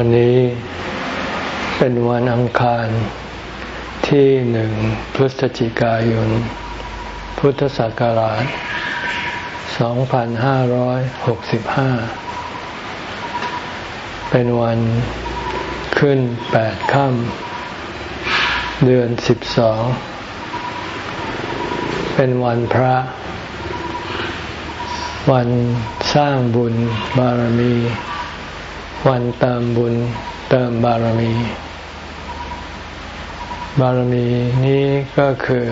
วันนี้เป็นวันอังคารที่หนึ่งพฤศจิกายน พุทธศักราช 2565 เป็นวันขึ้นแปดค่ำเดือนสิบสอง เป็นวันพระ วันสร้างบุญบารมี วันเติมบุญเติมบารมี บารมีนี้ก็คือ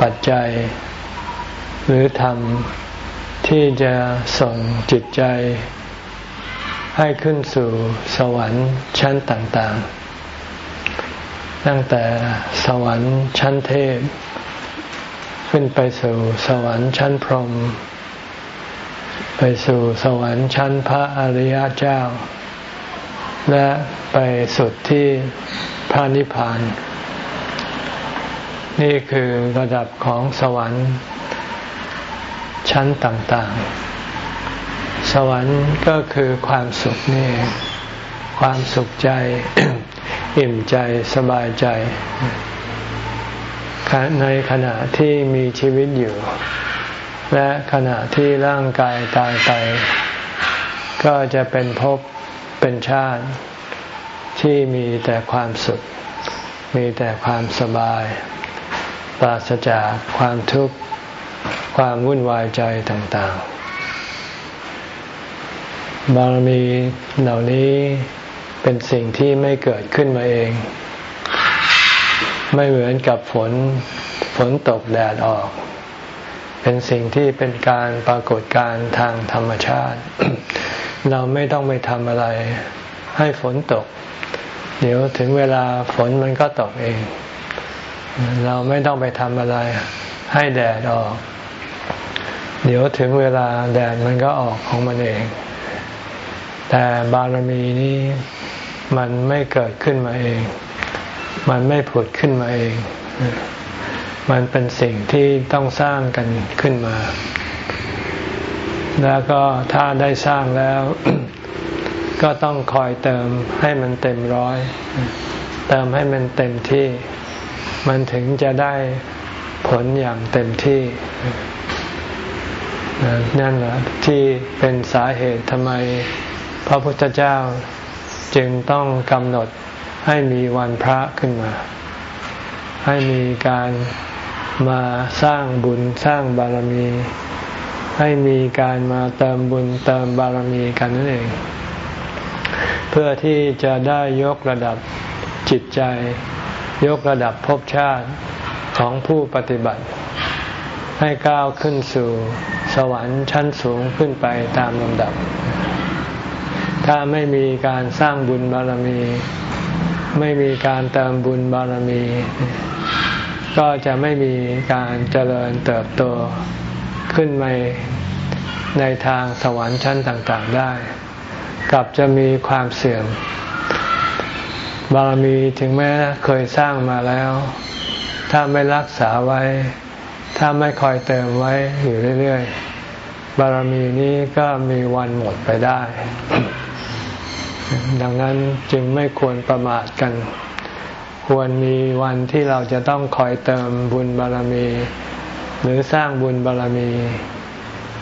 ปัจจัย หรือธรรมที่จะส่งจิตใจ ให้ขึ้นสู่สวรรค์ชั้นต่างๆ ตั้งแต่สวรรค์ชั้นเทพ ขึ้นไปสู่สวรรค์ชั้นพรหม ไปสู่สวรรค์ชั้นพระอริยเจ้า และไปสุดที่พระนิพพาน นี่คือระดับของสวรรค์ชั้นต่างๆ สวรรค์ก็คือความสุขนี่ ความสุขใจ อิ่มใจสบายใจ ในขณะที่มีชีวิตอยู่ และขณะที่ร่างกายตายไป ก็จะเป็นภพเป็นชาติ ที่มีแต่ความสุข มีแต่ความสบาย ปราศจากความทุกข์ ความวุ่นวายใจต่างๆ บารมีเหล่านี้เป็นสิ่งที่ไม่เกิดขึ้นมาเอง ไม่เหมือนกับฝนฝนตกแดดออก เป็นสิ่งที่เป็นการปรากฏการทางธรรมชาติ เราไม่ต้องไปทำอะไร ให้ฝนตก เดี๋ยวถึงเวลาฝนมันก็ตกเอง เราไม่ต้องไปทำอะไร ให้แดดออก เดี๋ยวถึงเวลาแดดมันก็ออกของมันเอง แต่บารมีนี้มันไม่เกิดขึ้นมาเอง มันไม่ผุดขึ้นมาเอง มันเป็นสิ่งที่ต้องสร้างกันขึ้นมา แล้วก็ถ้าได้สร้างแล้ว ก็ต้องคอยเติมให้มันเต็มร้อย เติมให้มันเต็มที่ มันถึงจะได้ผลอย่างเต็มที่ นั่นแหละที่เป็นสาเหตุทำไมพระพุทธเจ้าจึงต้องกำหนดให้มีวันพระขึ้นมา ให้มีการ มาสร้างบุญสร้างบารมี ให้มีการมาเติมบุญเติมบารมีกันนั่นเอง เพื่อที่จะได้ยกระดับจิตใจ ยกระดับภพชาติของผู้ปฏิบัติ ให้ก้าวขึ้นสู่สวรรค์ชั้นสูงขึ้นไปตามลำดับ ถ้าไม่มีการสร้างบุญบารมี ไม่มีการเติมบุญบารมี ก็จะไม่มีการเจริญเติบโตขึ้นมาในทางสวรรค์ชั้นต่างๆได้ กลับจะมีความเสื่อม บารมีถึงแม้เคยสร้างมาแล้ว ถ้าไม่รักษาไว้ ถ้าไม่คอยเติมไว้อยู่เรื่อยๆ บารมีนี้ก็มีวันหมดไปได้ ดังนั้นจึงไม่ควรประมาทกัน ควรมีวันที่เราจะต้องคอยเติมบุญบารมี หรือสร้างบุญบารมี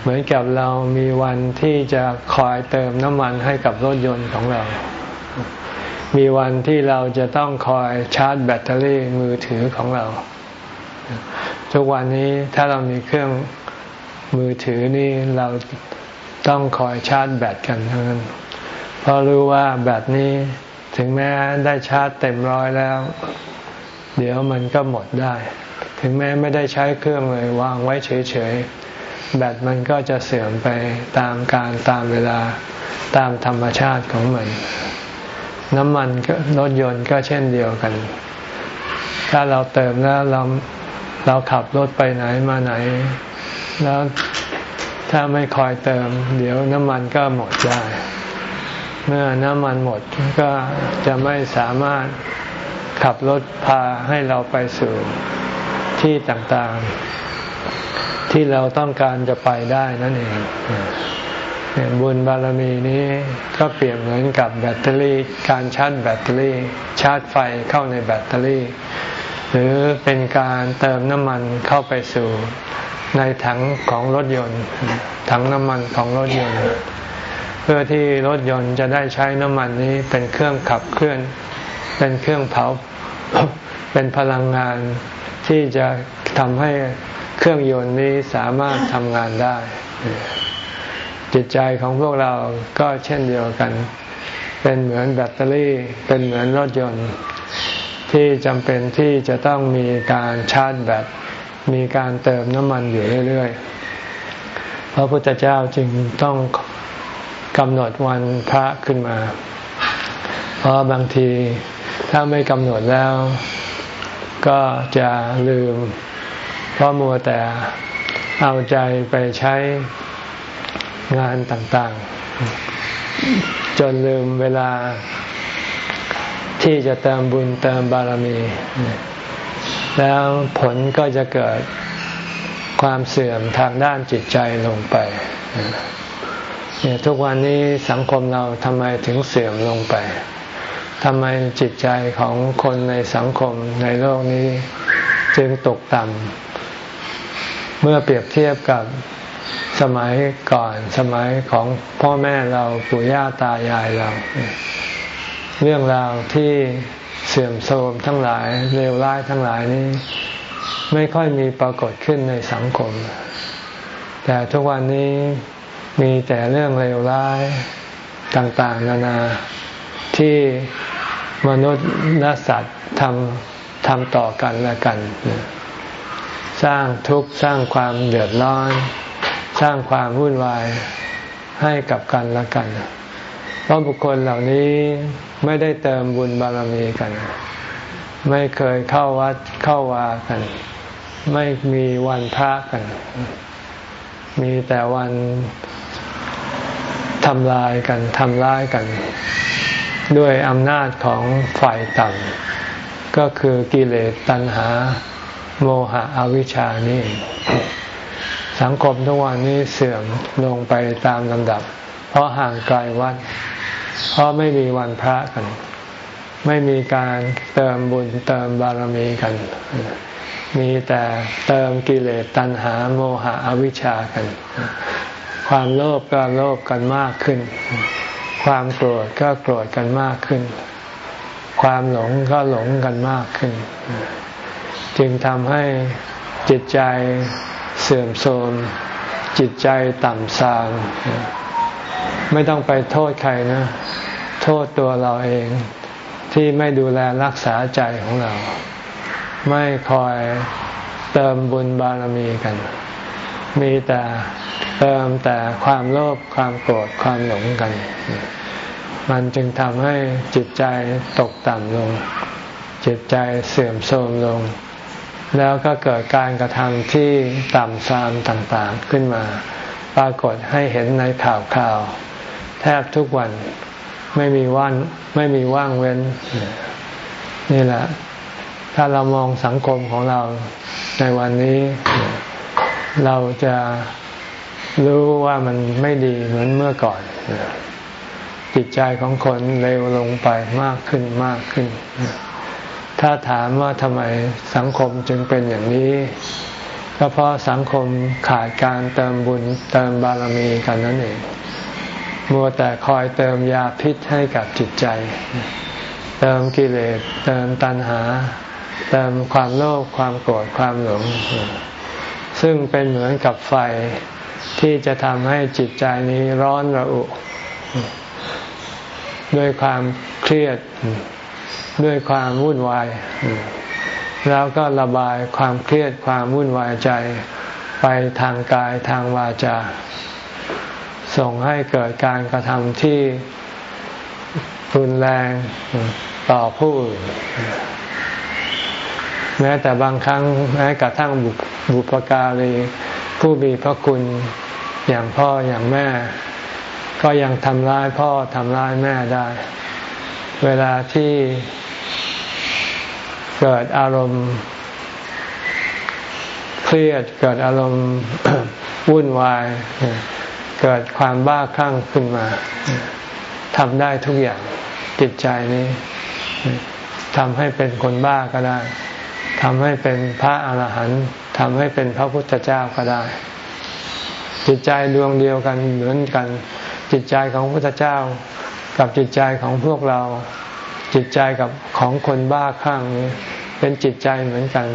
เหมือนกับเรามีวันที่จะคอยเติมน้ำมันให้กับรถยนต์ของเรา มีวันที่เราจะต้องคอยชาร์จแบตเตอรี่มือถือของเรา ทุกวันนี้ถ้าเรามีเครื่องมือถือนี่เราต้องคอยชาร์จแบตกันเทั้งนั้นเพราะรู้ว่าแบตนี้ ถึงแม้ได้ชาร์จเต็มร้อยแล้ว เดี๋ยวมันก็หมดได้ ถึงแม้ไม่ได้ใช้เครื่องเลยวางไว้เฉยๆ แบตมันก็จะเสื่อมไปตามการตามเวลาตามธรรมชาติของมัน น้ำมันรถยนต์ก็เช่นเดียวกัน ถ้าเราเติมแล้วเราเราขับรถไปไหนมาไหน แล้วถ้าไม่คอยเติม เดี๋ยวน้ำมันก็หมดได้ เมื่อน้ำมันหมดก็จะไม่สามารถขับรถพาให้เราไปสู่ที่ต่างๆ ที่เราต้องการจะไปได้นั่นเองบุญบารมีนี้ก็เปรียบเหมือนกับแบตเตอรี่ การชาร์จแบตเตอรี่ ชาร์จไฟเข้าในแบตเตอรี่ หรือเป็นการเติมน้ำมันเข้าไปสู่ในถังของรถยนต์ ถังน้ำมันของรถยนต์ เพื่อที่รถยนต์จะได้ใช้น้ำมันนี้เป็นเครื่องขับเคลื่อน เป็นเครื่องเผา เป็นพลังงานที่จะทำให้เครื่องยนต์นี้สามารถทำงานได้ จิตใจของพวกเราก็เช่นเดียวกัน เป็นเหมือนแบตเตอรี่ เป็นเหมือนรถยนต์ ที่จำเป็นที่จะต้องมีการชาร์จแบตมีการเติมน้ำมันอยู่เรื่อยๆพระพุทธเจ้าจึงต้อง กำหนดวันพระขึ้นมา เพราะบางทีถ้าไม่กำหนดแล้ว ก็จะลืม เพราะมัวแต่เอาใจไปใช้งานต่างๆ จนลืมเวลาที่จะเติมบุญเติมบารมี แล้วผลก็จะเกิดความเสื่อมทางด้านจิตใจลงไป เนี่ยทุกวันนี้สังคมเราทำไมถึงเสื่อมลงไปทำไมจิตใจของคนในสังคมในโลกนี้จึงตกต่ำเมื่อเปรียบเทียบกับสมัยก่อนสมัยของพ่อแม่เราปู่ย่าตายายเรา เรื่องราวที่เสื่อมโทรมทั้งหลายเลวร้ายทั้งหลายนี้ ไม่ค่อยมีปรากฏขึ้นในสังคม แต่ทุกวันนี้ มีแต่เรื่องเลวร้ายต่างๆ นานาที่มนุษย์และสัตว์ทำทำต่อกันและกัน สร้างทุกข์สร้างความเดือดร้อน สร้างความวุ่นวายให้กับกันและกัน เพราะบุคคลเหล่านี้ไม่ได้เติมบุญบารมีกัน ไม่เคยเข้าวัดเข้าวากัน ไม่มีวันพระกัน มีแต่วัน ทำลายกันทำร้ายกัน ด้วยอำนาจของฝ่ายต่ำก็คือกิเลสตัณหา โมหะอวิชชานี่ สังคมทุกวันนี้เสื่อมลงไปตามลำดับ เพราะห่างไกลวัด เพราะไม่มีวันพระกัน ไม่มีการเติมบุญเติมบารมีกัน มีแต่เติมกิเลสตัณหาโมหะอวิชชากัน ความโลภก็โลภกันมากขึ้น ความโกรธก็โกรธกันมากขึ้น ความหลงก็หลงกันมากขึ้น จึงทำให้จิตใจเสื่อมโทรมจิตใจต่ำทรามไม่ต้องไปโทษใครนะ โทษตัวเราเองที่ไม่ดูแลรักษาใจของเรา ไม่คอยเติมบุญบารมีกัน มีแต่ เติมแต่ความโลภความโกรธความหลงกัน มันจึงทำให้จิตใจตกต่ำลง จิตใจเสื่อมโทรมลง แล้วก็เกิดการกระทำที่ต่ำทรามต่างๆขึ้นมา ปรากฏให้เห็นในข่าวข่าวแทบทุกวันไม่มีวันไม่มีว่างเว้น นี่แหละ ถ้าเรามองสังคมของเราในวันนี้ เราจะ รู้ว่ามันไม่ดีเหมือนเมื่อก่อน จิตใจของคนเร็วลงไปมากขึ้นมากขึ้น ถ้าถามว่าทำไมสังคมจึงเป็นอย่างนี้ก็เพราะสังคมขาดการเติมบุญเติมบารมีกันนั่นเอง มัวแต่คอยเติมยาพิษให้กับจิตใจ เติมกิเลส เติมตัณหา เติมความโลภความโกรธความหลง ซึ่งเป็นเหมือนกับไฟ ที่จะทำให้จิตใจนี้ร้อนระอุ ด้วยความเครียดด้วยความวุ่นวาย แล้วก็ระบายความเครียดความวุ่นวายใจไปทางกายทางวาจา ส่งให้เกิดการกระทำที่รุนแรงต่อผู้อื่นแม้แต่บางครั้งแม้กระทั่งบุพการี ผู้มีพระคุณอย่างพ่ออย่างแม่ ก็ยังทำร้ายพ่อทำร้ายแม่ได้ เวลาที่เกิดอารมณ์ เครียดเกิดอารมณ์วุ่นวาย เกิดความบ้าคลั่งขึ้นมาทำได้ทุกอย่างจิตใจนี้ทำให้เป็นคนบ้าก็ได้ทำให้เป็นพระอาหารหันต์ำให้เป็นพระพุทธเจ้าก็ได้ จิตใจดวงเดียวกันเหมือนกัน จิตใจของพุทธเจ้า กับจิตใจของพวกเรา จิตใจกับของคนบ้าคลั่งนี้เป็นจิตใจเหมือนกัน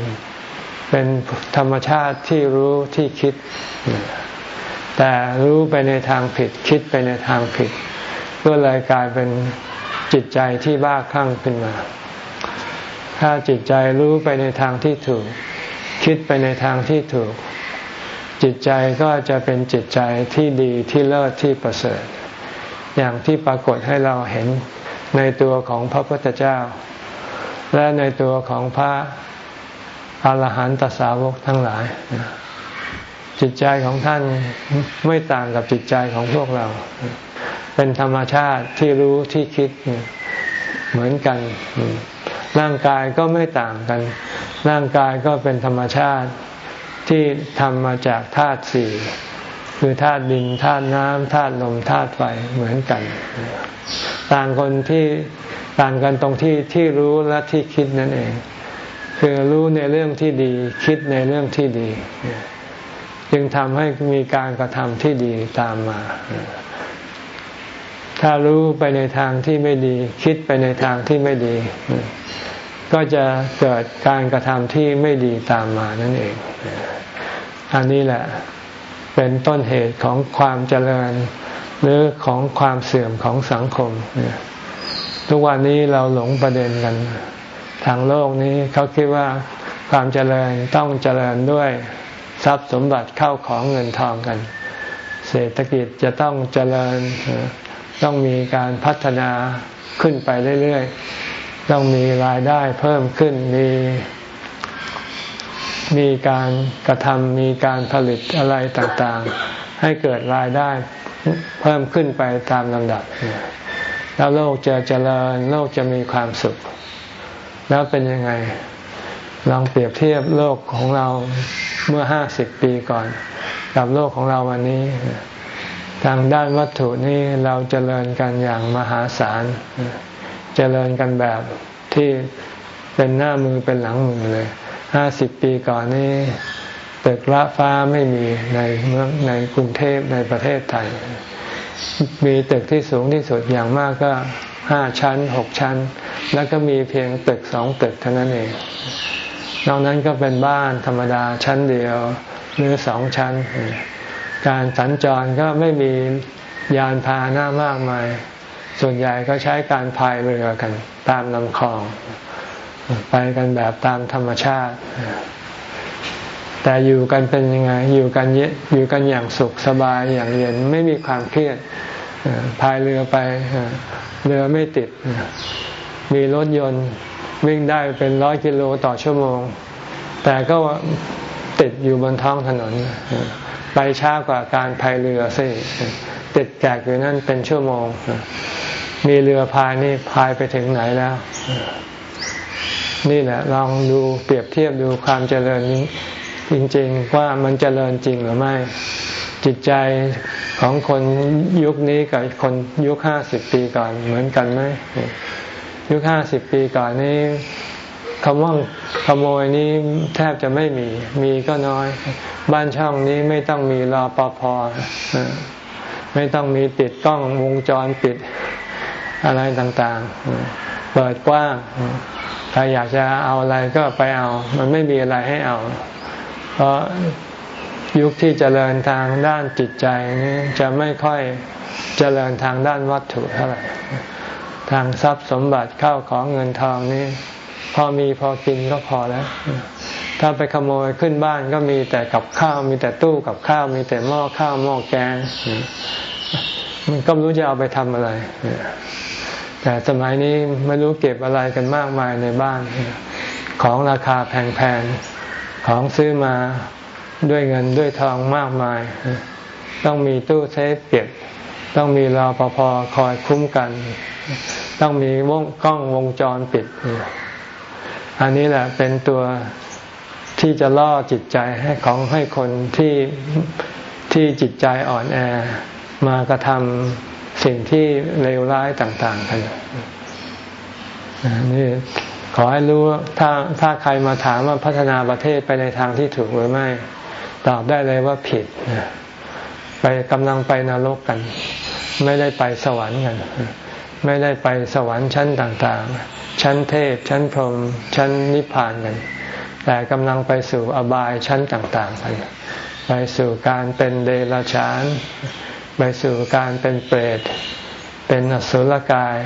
เป็นธรรมชาติที่รู้ที่คิด แต่รู้ไปในทางผิด คิดไปในทางผิดก็เลยกลายเป็นจิตใจที่บ้าคลั่งขึ้นมา ถ้าจิตใจรู้ไปในทางที่ถูก คิดไปในทางที่ถูก จิตใจก็จะเป็นจิตใจที่ดีที่เลิศที่ประเสริฐ อย่างที่ปรากฏให้เราเห็นในตัวของพระพุทธเจ้า และในตัวของพระอาหารหันตสาวกทั้งหลาย จิตใจของท่านไม่ต่างกับจิตใจของพวกเรา เป็นธรรมชาติที่รู้ที่คิดเหมือนกัน ร่างกายก็ไม่ต่างกัน ร่างกายก็เป็นธรรมชาติที่ทำมาจากธาตุสี่คือธาตุดินธาตุน้ำธาตุลมธาตุไฟเหมือนกัน ต่างคนที่ต่างกันตรงที่ที่รู้และที่คิดนั่นเอง คือรู้ในเรื่องที่ดี คิดในเรื่องที่ดี จึงทำให้มีการกระทำที่ดีตามมา ถ้ารู้ไปในทางที่ไม่ดี คิดไปในทางที่ไม่ดี ก็จะเกิดการกระทำที่ไม่ดีตามมานั่นเอง อันนี้แหละเป็นต้นเหตุของความเจริญ หรือของความเสื่อมของสังคม ทุกวันนี้เราหลงประเด็นกัน ทางโลกนี้เขาคิดว่าความเจริญต้องเจริญด้วยทรัพย์สมบัติเข้าของเงินทองกัน เศรษฐกิจจะต้องเจริญต้องมีการพัฒนาขึ้นไปเรื่อยๆ ต้องมีรายได้เพิ่มขึ้นมีมีการกระทำมีการผลิตอะไรต่างๆ ให้เกิดรายได้เพิ่มขึ้นไปตามลำดับ แล้วโลกจะเจริญโลกจะมีความสุข แล้วเป็นยังไง ลองเปรียบเทียบโลกของเราเมื่อห้าสิบปีก่อน กับโลกของเราวันนี้ ทางด้านวัตถุนี้เราเจริญกันอย่างมหาศาล เจริญกันแบบที่เป็นหน้ามือเป็นหลังมือเลยห้าสิบปีก่อนนี้ตึกระฟ้าไม่มีในเมืองในกรุงเทพในประเทศไทย มีตึกที่สูงที่สุดอย่างมากก็ห้าชั้นหกชั้น แล้วก็มีเพียงตึกสองตึกเท่านั้นเอง นอกนั้นก็เป็นบ้านธรรมดาชั้นเดียวหรือสองชั้น การสัญจรก็ไม่มียานพาหน้ามากมาย ส่วนใหญ่ก็ใช้การพายเรือกัน ตามลำคลอง ไปกันแบบตามธรรมชาติ แต่อยู่กันเป็นยังไง อยู่กันเยอยู่กันอย่างสุขสบายอย่างเย็นไม่มีความเครียดพายเรือไปเรือไม่ติด มีรถยนต์วิ่งได้เป็นร้อยกิโลต่อชั่วโมง แต่ก็ติดอยู่บนท้องถนน ไปช้ากว่าการพายเรือสิติดแกกอยู่นั่นเป็นชั่วโมง มีเรือพายนี่พายไปถึงไหนแล้ว นี่แหละลองดูเปรียบเทียบดูความเจริญนี้ จริงๆว่ามันเจริญจริงหรือไม่ จิตใจของคนยุคนี้กับคนยุคห้าสิบปีก่อนเหมือนกันไหมยุคห้าสิบปีก่อนนี้คำว่าขโมยนี้แทบจะไม่มี มีก็น้อย บ้านช่องนี้ไม่ต้องมีรอปภไม่ต้องมีติดกล้องวงจรปิด อะไรต่างๆ เปิดกว้างใครอยากจะเอาอะไรก็ไปเอา มันไม่มีอะไรให้เอา เพราะยุคที่เจริญทางด้านจิตใจนี้จะไม่ค่อยเจริญทางด้านวัตถุเท่าไหร่ ทางทรัพย์สมบัติเข้าของเงินทองนี้ พอมีพอกินก็พอแล้ว ถ้าไปขโมยขึ้นบ้านก็มีแต่กับข้าวมีแต่ตู้กับข้าวมีแต่หม้อข้าวหม้อแกง มันก็ไม่รู้จะเอาไปทำอะไร แต่สมัยนี้ไม่รู้เก็บอะไรกันมากมายในบ้าน ของราคาแพงๆ ของซื้อมาด้วยเงินด้วยทองมากมาย ต้องมีตู้เซฟเก็บ ต้องมีรอปภคอยคุ้มกัน ต้องมีวงกล้องวงจรปิด อันนี้แหละเป็นตัวที่จะล่อจิตใจให้ของให้คนที่ที่จิตใจอ่อนแอมากระทำ สิ่งที่เลวร้ายต่างๆกันนี่ขอให้รู้ถ้าถ้าใครมาถามว่าพัฒนาประเทศไปในทางที่ถูกหรือไม่ ตอบได้เลยว่าผิดไปกำลังไปนรกกัน ไม่ได้ไปสวรรค์กัน ไม่ได้ไปสวรรค์ชั้นต่างๆ ชั้นเทพ ชั้นพรหมชั้นนิพพานกัน แต่กำลังไปสู่อบายชั้นต่างๆกันไปสู่การเป็นเดรัจฉาน ไปสู่การเป็นเปรต เป็นอสุรกาย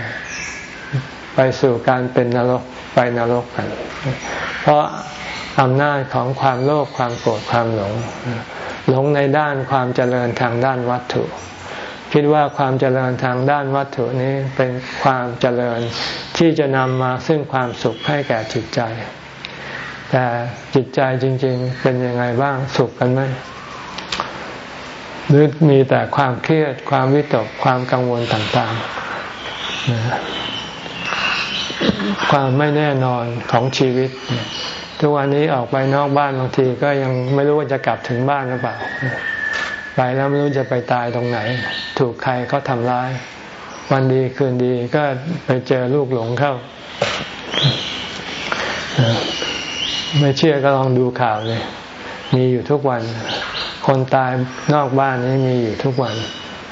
ไปสู่การเป็นนรกไปนรกกัน เพราะอำนาจของความโลภความโกรธความหลง หลงในด้านความเจริญทางด้านวัตถุ คิดว่าความเจริญทางด้านวัตถุนี้เป็นความเจริญที่จะนำมาซึ่งความสุขให้แก่จิตใจ แต่จิตใจจริง ๆ เป็นยังไงบ้างสุขกันไหม หรือมีแต่ความเครียด ความวิตก ความกังวลต่างๆ ความไม่แน่นอนของชีวิต ทุกวันนี้ออกไปนอกบ้านบางทีก็ยังไม่รู้ว่าจะกลับถึงบ้านหรือเปล่า ไปแล้วไม่รู้จะไปตายตรงไหน ถูกใครเขาทำร้าย วันดีคืนดีก็ไปเจอลูกหลงเข้า ไม่เชื่อก็ลองดูข่าวเลย มีอยู่ทุกวัน คนตายนอกบ้านนี้มีอยู่ทุกวัน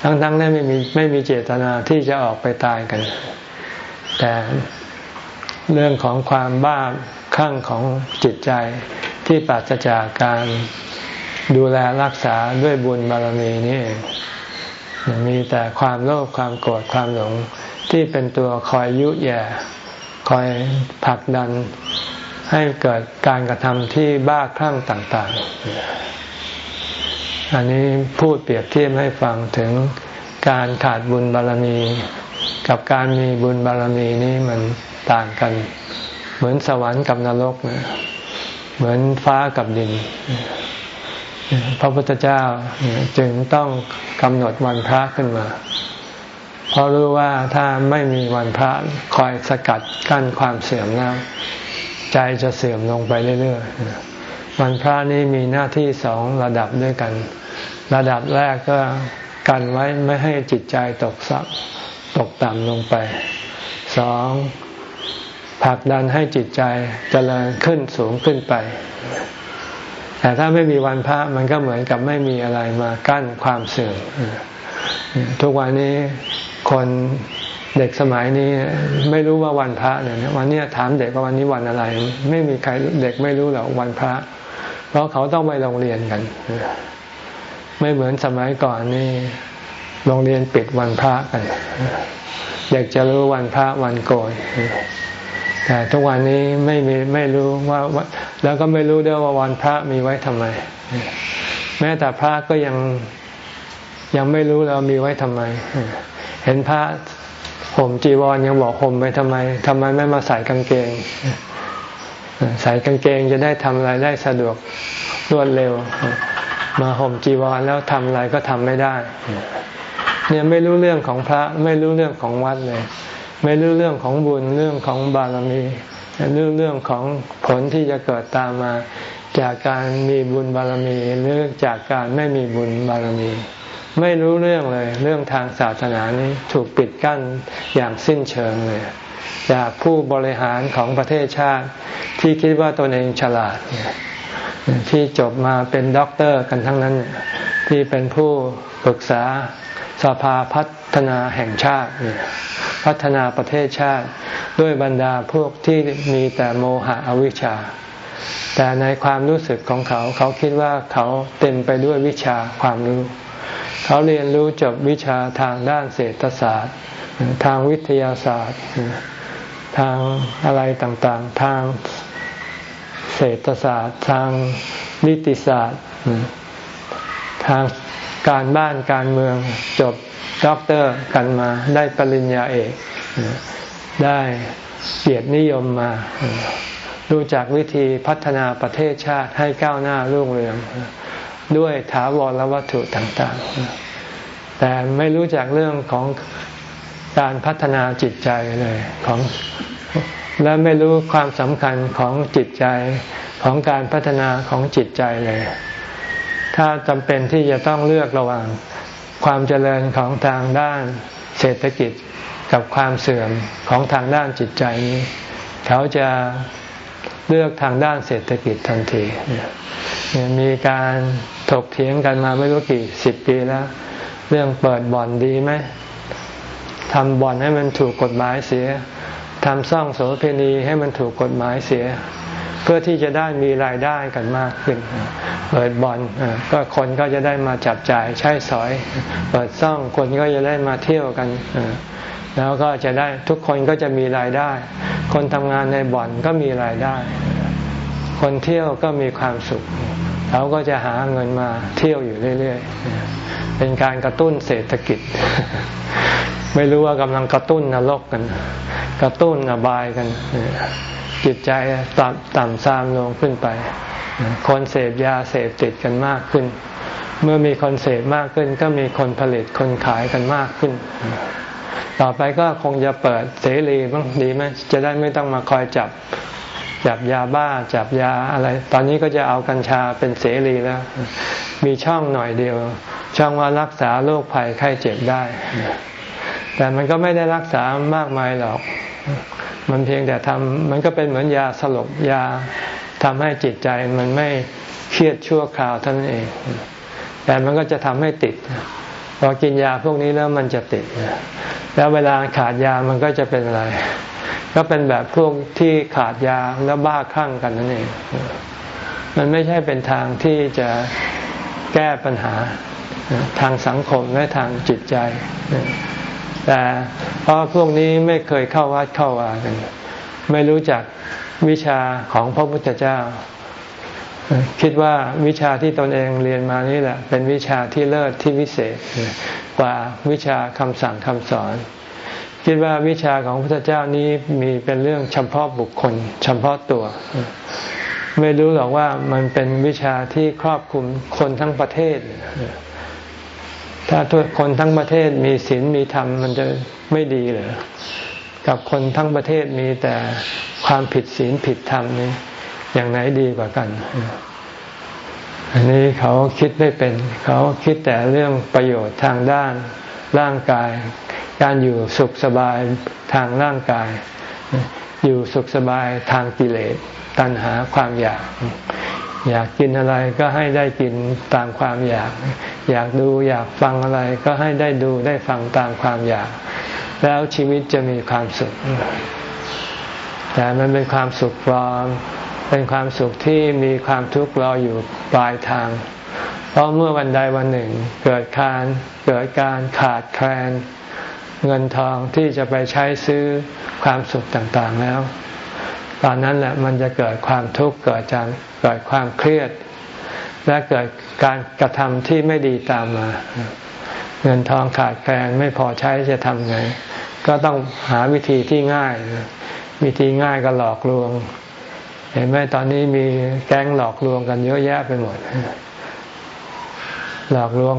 ทั้งๆทนั้นไม่มีไม่มีเจตนาที่จะออกไปตายกัน แต่เรื่องของความบ้าคลั่งของจิตใจที่ปราศจากการดูแลรักษาด้วยบุญบารมีนี่มีแต่ความโลภความโกรธความหลงที่เป็นตัวคอยยุแย่คอยผลักดันให้เกิดการกระทำที่บ้าคลั่งต่าง ๆ อันนี้พูดเปรียบเทียบให้ฟังถึงการขาดบุญบารมี กับการมีบุญบารมีนี้มันต่างกัน เหมือนสวรรค์กับนรกนะเหมือนฟ้ากับดิน พระพุทธเจ้าจึงต้องกำหนดวันพระขึ้นมา เพราะรู้ว่าถ้าไม่มีวันพระคอยสกัดกั้นความเสื่อมแล้วใจจะเสื่อมลงไปเรื่อยๆวันพระนี้มีหน้าที่สองระดับด้วยกัน ระดับแรกก็กันไว้ไม่ให้จิตใจตกสักตกต่ำลงไปสองผลักดันให้จิตใจจเจริญขึ้นสูงขึ้นไป แต่ถ้าไม่มีวันพระมันก็เหมือนกับไม่มีอะไรมากั้นความเสื่อมทุกวันนี้คนเด็กสมัยนี้ไม่รู้ว่าวันพระเนี่ยวันนี้ถามเด็กว่าวันนี้วันอะไร ไม่มีใครเด็กไม่รู้หรอกวันพระ เพราะเขาต้องไปโรงเรียนกัน ไม่เหมือนสมัยก่อนนี่โรงเรียนปิดวันพระกันอยากจะรู้วันพระวันโกนแต่ทุกวันนี้ไม่มีไม่รู้ว่าแล้วก็ไม่รู้ด้วยว่าวันพระมีไว้ทำไม แม้แต่พระก็ยังยังไม่รู้แล้วมีไว้ทำไม เห็นพระห่มจีวรยังบอกห่มไปทำไมทำไมไม่มาใส่กางเกงใส่กางเกงจะได้ทำอะไรได้สะดวกรวดเร็ว มาห่มจีวรแล้วทำอะไรก็ทำไม่ได้ เนี่ยไม่รู้เรื่องของพระไม่รู้เรื่องของวัดเลย ไม่รู้เรื่องของบุญเรื่องของบารมีเรื่องเรื่องของผลที่จะเกิดตามมา จากการมีบุญบารมีหรือจากการไม่มีบุญบารมี ไม่รู้เรื่องเลย เรื่องทางศาสนานี้ถูกปิดกั้นอย่างสิ้นเชิงเลยจากผู้บริหารของประเทศชาติที่คิดว่าตนเองฉลาดเนี่ย ที่จบมาเป็นด็อกเตอร์กันทั้งนั้น ที่เป็นผู้ปรึกษาสภาพัฒนาแห่งชาติพัฒนาประเทศชาติ ด้วยบรรดาพวกที่มีแต่โมหะอวิชชา แต่ในความรู้สึกของเขา เขาคิดว่าเขาเต็มไปด้วยวิชาความรู้ เขาเรียนรู้จบวิชาทางด้านเศรษฐศาสตร์ ทางวิทยาศาสตร์ ทางอะไรต่างๆ ทาง เศรษฐศาสตร์ ทางนิติศาสตร์ ทางการบ้านการเมืองจบด็อกเตอร์กันมาได้ปริญญาเอก ได้เกียรตินิยมมารู้จักวิธีพัฒนาประเทศชาติให้ก้าวหน้ารุ่งเรือง ด้วยถาวรวัตถุต่างๆ แต่ไม่รู้จักเรื่องของการพัฒนาจิตใจเลยของ และไม่รู้ความสำคัญของจิตใจของการพัฒนาของจิตใจเลย ถ้าจำเป็นที่จะต้องเลือกระหว่างความเจริญของทางด้านเศรษฐกิจกับความเสื่อมของทางด้านจิตใจนี้เขาจะเลือกทางด้านเศรษฐกิจทันทีมีการถกเถียงกันมาไม่รู้กี่สิบปีแล้ว เรื่องเปิดบ่อนดีไหมทำบ่อนให้มันถูกกฎหมายเสียำซ่องโสเภณีให้มันถูกกฎหมายเสีย เพื่อที่จะได้มีรายได้กันมากขึ้น เปิดบ่อนก็คนก็จะได้มาจับจ่ายใช้สอย เปิดซ่องคนก็จะได้มาเที่ยวกันแล้วก็จะได้ทุกคนก็จะมีรายได้ คนทำงานในบ่อนก็มีรายได้ คนเที่ยวก็มีความสุขเขาก็จะหาเงินมาเที่ยวอยู่เรื่อย ๆ เป็นการกระตุ้นเศรษฐกิจ ไม่รู้ว่ากำลังกระตุ้นนรกกัน กระตุ้นอบายกัน จิตใจต่ำต่ำซามลงขึ้นไป คนเสพยาเสพติดกันมากขึ้น เมื่อมีคนเสพมากขึ้น ก็มีคนผลิตคนขายกันมากขึ้น ต่อไปก็คงจะเปิดเสรีบ้างดีไหมจะได้ไม่ต้องมาคอยจับจับยาบ้าจับยาอะไร ตอนนี้ก็จะเอากัญชาเป็นเสรีแล้ว มีช่องหน่อยเดียว ช่องว่ารักษาโรคภัยไข้เจ็บได้ แต่มันก็ไม่ได้รักษามากมายหรอก มันเพียงแต่ทำมันก็เป็นเหมือนยาสลบยาทำให้จิตใจมันไม่เครียดชั่วคราวเท่านั้นเอง แต่มันก็จะทำให้ติดพอกินยาพวกนี้แล้วมันจะติด แล้วเวลาขาดยามันก็จะเป็นอะไร ก็เป็นแบบพวกที่ขาดยาแล้วบ้าคลั่งกันนั่นเอง มันไม่ใช่เป็นทางที่จะแก้ปัญหาทางสังคมและทางจิตใจ แต่เพราะพวกนี้ไม่เคยเข้าวัดเข้าวากัน ไม่รู้จักวิชาของพระพุทธเจ้า คิดว่าวิชาที่ตนเองเรียนมานี่แหละ เป็นวิชาที่เลิศที่วิเศษกว่าวิชาคำสั่งคำสอน คิดว่าวิชาของพระพุทธเจ้านี้มีเป็นเรื่องเฉพาะบุคคล เฉพาะตัว ไม่รู้หรอกว่ามันเป็นวิชาที่ครอบคลุมคนทั้งประเทศ ถ้าทุกคนทั้งประเทศมีศีลมีธรรมมันจะไม่ดีเหรอกับคนทั้งประเทศมีแต่ความผิดศีลผิดธรรมนี่อย่างไหนดีกว่ากัน อันนี้เขาคิดไม่เป็น เขาคิดแต่เรื่องประโยชน์ทางด้านร่างกาย การอยู่สุขสบายทางร่างกาย อยู่สุขสบายทางกิเลสตัณหาความอยาก อยากกินอะไรก็ให้ได้กินตามความอยาก อยากดูอยากฟังอะไรก็ให้ได้ดูได้ฟังตามความอยาก แล้วชีวิตจะมีความสุข แต่มันเป็นความสุขปลอมเป็นความสุขที่มีความทุกข์รออยู่ปลายทาง เพราะเมื่อวันใดวันหนึ่ง เกิดการเกิดการขาดแคลนเงินทองที่จะไปใช้ซื้อความสุขต่างๆแล้ว ตอนนั้นแหละมันจะเกิดความทุกข์เกิดจากเกิดความเครียด และเกิดการกระทำที่ไม่ดีตามมา เงินทองขาดแคลนไม่พอใช้จะทำไง ก็ต้องหาวิธีที่ง่าย วิธีง่ายก็หลอกลวง เห็นไหมตอนนี้มีแก๊งหลอกลวงกันเยอะแยะไปหมด หลอกลวง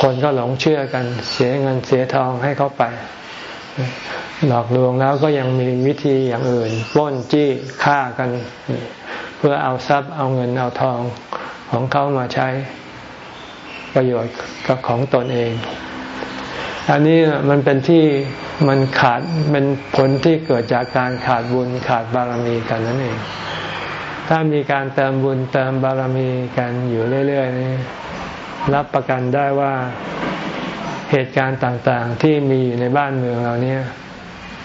คนก็หลงเชื่อกัน เสียเงินเสียทองให้เขาไป หลอกลวงแล้วก็ยังมีวิธีอย่างอื่นป้นจี้ฆ่ากัน เพื่อเอาทรัพย์เอาเงินเอาทองของเขามาใช้ประโยชน์กับของตนเอง อันนี้มันเป็นที่มันขาดเป็นผลที่เกิดจากการขาดบุญขาดบารมีกันนั่นเอง ถ้ามีการเติมบุญเติมบารมีกันอยู่เรื่อยๆนี่รับประกันได้ว่า เหตุการณ์ต่างๆ ที่มีอยู่ในบ้านเมืองเราเนี่ย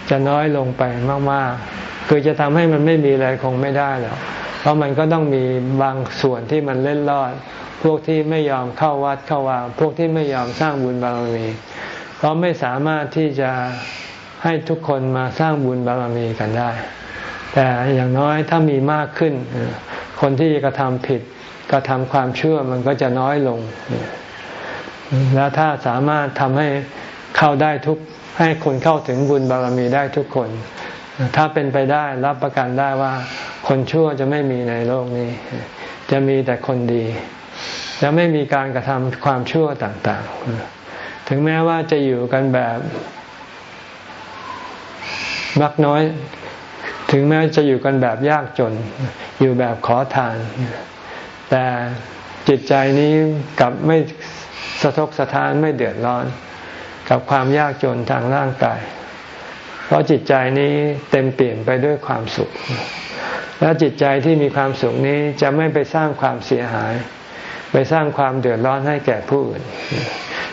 จะน้อยลงไปมากๆ คือจะทำให้มันไม่มีอะไรคงไม่ได้หรอกเพราะมันก็ต้องมีบางส่วนที่มันเล่นรอด พวกที่ไม่ยอมเข้าวัดเข้าวาพวกที่ไม่ยอมสร้างบุญบารมีเพราะไม่สามารถที่จะให้ทุกคนมาสร้างบุญบารมีกันได้ แต่อย่างน้อยถ้ามีมากขึ้น คนที่กระทำผิดกระทำความเชื่อมันก็จะน้อยลง แล้วถ้าสามารถทำให้เข้าได้ทุกให้คนเข้าถึงบุญบารมีได้ทุกคน ถ้าเป็นไปได้รับประกันได้ว่า คนชั่วจะไม่มีในโลกนี้ จะมีแต่คนดีจะไม่มีการกระทำความชั่วต่างๆ ถึงแม้ว่าจะอยู่กันแบบมักน้อย ถึงแม้จะอยู่กันแบบยากจน อยู่แบบขอทาน แต่จิตใจนี้กลับไม่ สะทกสะท้านไม่เดือดร้อน กับความยากจนทางร่างกาย เพราะจิตใจนี้เต็มเปลี่ยนไปด้วยความสุข แล้วจิตใจที่มีความสุขนี้จะไม่ไปสร้างความเสียหาย ไปสร้างความเดือดร้อนให้แก่ผู้อื่น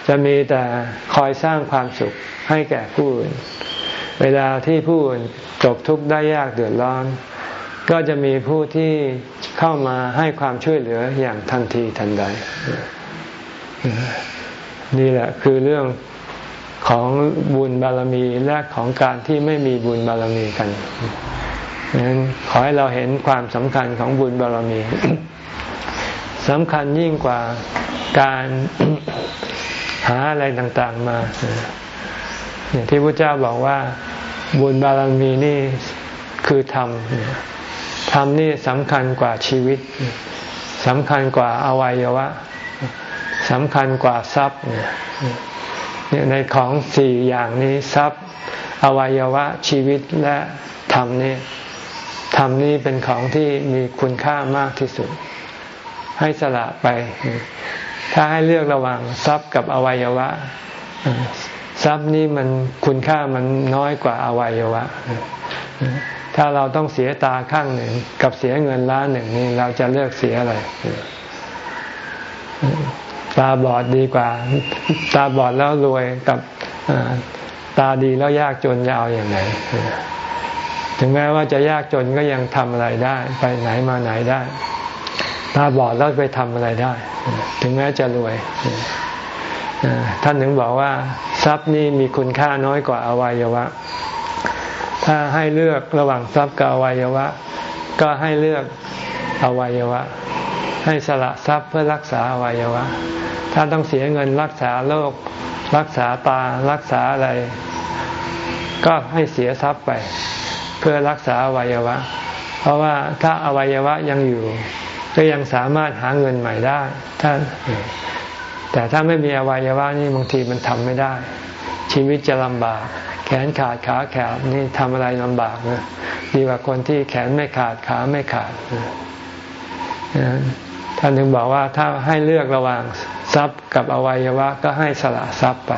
จะมีแต่คอยสร้างความสุขให้แก่ผู้อื่น เวลาที่ผู้อื่นตกทุกข์ได้ยากเดือดร้อนก็จะมีผู้ที่เข้ามาให้ความช่วยเหลืออย่างทันทีทันใด นี่แหละคือเรื่องของบุญบารมีและของการที่ไม่มีบุญบารมีกันดังนั้นขอให้เราเห็นความสำคัญของบุญบารมีสำคัญยิ่งกว่าการหาอะไรต่างๆมาอย่างที่พระเจ้าบอกว่า บุญบารมีนี่คือธรรมธรรมนี่สำคัญกว่าชีวิตสำคัญกว่าอวัยวะ สำคัญกว่าทรัพย์เนี่ยในของสี่อย่างนี้ทรัพย์ อวัยวะชีวิตและธรรมนี่ธรรมนี้เป็นของที่มีคุณค่ามากที่สุด ให้สละไป ถ้าให้เลือกระหว่างทรัพย์กับอวัยวะทรัพย์นี้มันคุณค่ามันน้อยกว่าอวัยวะ ถ้าเราต้องเสียตาข้างหนึ่ง กับเสียเงินล้านหนึ่งนี่เราจะเลือกเสียอะไร ตาบอดดีกว่า ตาบอดแล้วรวยกับตาดีแล้วยากจนจะเอาอย่างไหนถึงแม้ว่าจะยากจนก็ยังทำอะไรได้ ไปไหนมาไหนได้ ตาบอดแล้วไปทำอะไรได้ ถึงแม้จะรวยท่านถึงบอกว่า ทรัพย์นี่มีคุณค่าน้อยกว่าอวัยวะ ถ้าให้เลือกระหว่างทรัพย์กับอวัยวะ ก็ให้เลือกอวัยวะ ให้สละทรัพย์เพื่อรักษาอวัยวะ ถ้าต้องเสียเงินรักษาโรครักษาตารักษาอะไร ก็ให้เสียทรัพย์ไป เพื่อรักษาอวัยวะ เพราะว่าถ้าอวัยวะยังอยู่ ก็ยังสามารถหาเงินใหม่ได้ท่านแต่ถ้าไม่มีอวัยวะนี่บางทีมันทำไม่ได้ ชีวิตจะลำบาก แขนขาดขาแขาดนี่ทำอะไรลำบากนะดีกว่าคนที่แขนไม่ขาดขาไม่ขาด ท่านถึงบอกว่าถ้าให้เลือกระหว่างทรัพย์กับอวัยวะก็ให้สละทรัพย์ไป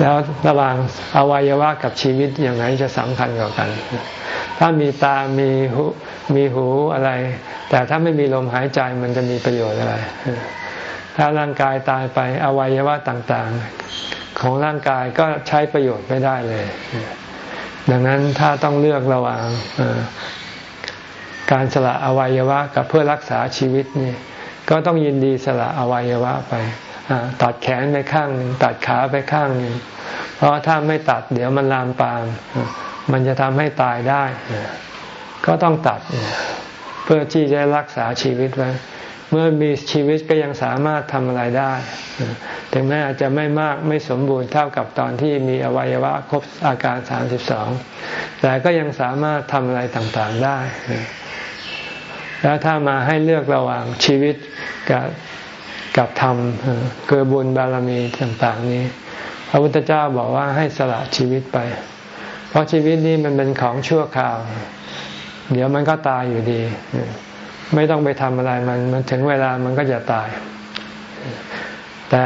แล้วระหว่างอวัยวะกับชีวิตอย่างไหนจะสำคัญกว่ากัน ถ้ามีตา มีหูมีหูอะไร แต่ถ้าไม่มีลมหายใจมันจะมีประโยชน์อะไร ถ้าร่างกายตายไปอวัยวะต่างๆ ของร่างกายก็ใช้ประโยชน์ไม่ได้เลยดังนั้นถ้าต้องเลือกระหว่าง การสละอวัยวะกับเพื่อรักษาชีวิตนี่ก็ต้องยินดีสละอวัยวะไปตัดแขนไปข้างหนึ่งตัดขาไปข้างหนึ่งเพราะถ้าไม่ตัดเดี๋ยวมันลามปาม มันจะทำให้ตายได้ ก็ต้องตัดเพื่อที่จะรักษาชีวิตไว้ เมื่อมีชีวิตก็ยังสามารถทำอะไรได้ ถึงแม้อาจจะไม่มากไม่สมบูรณ์เท่ากับตอนที่มีอวัยวะครบอาการสามสิบสองแต่ก็ยังสามารถทำอะไรต่างๆได้ แล้วถ้ามาให้เลือกระหว่างชีวิตกับกับธรรมคือบุญบารมีต่างๆนี้ พระพุทธเจ้าบอกว่าให้สละชีวิตไป เพราะชีวิตนี้มันเป็นของชั่วคราว เดี๋ยวมันก็ตายอยู่ดี ไม่ต้องไปทำอะไรมันมันถึงเวลามันก็จะตาย แต่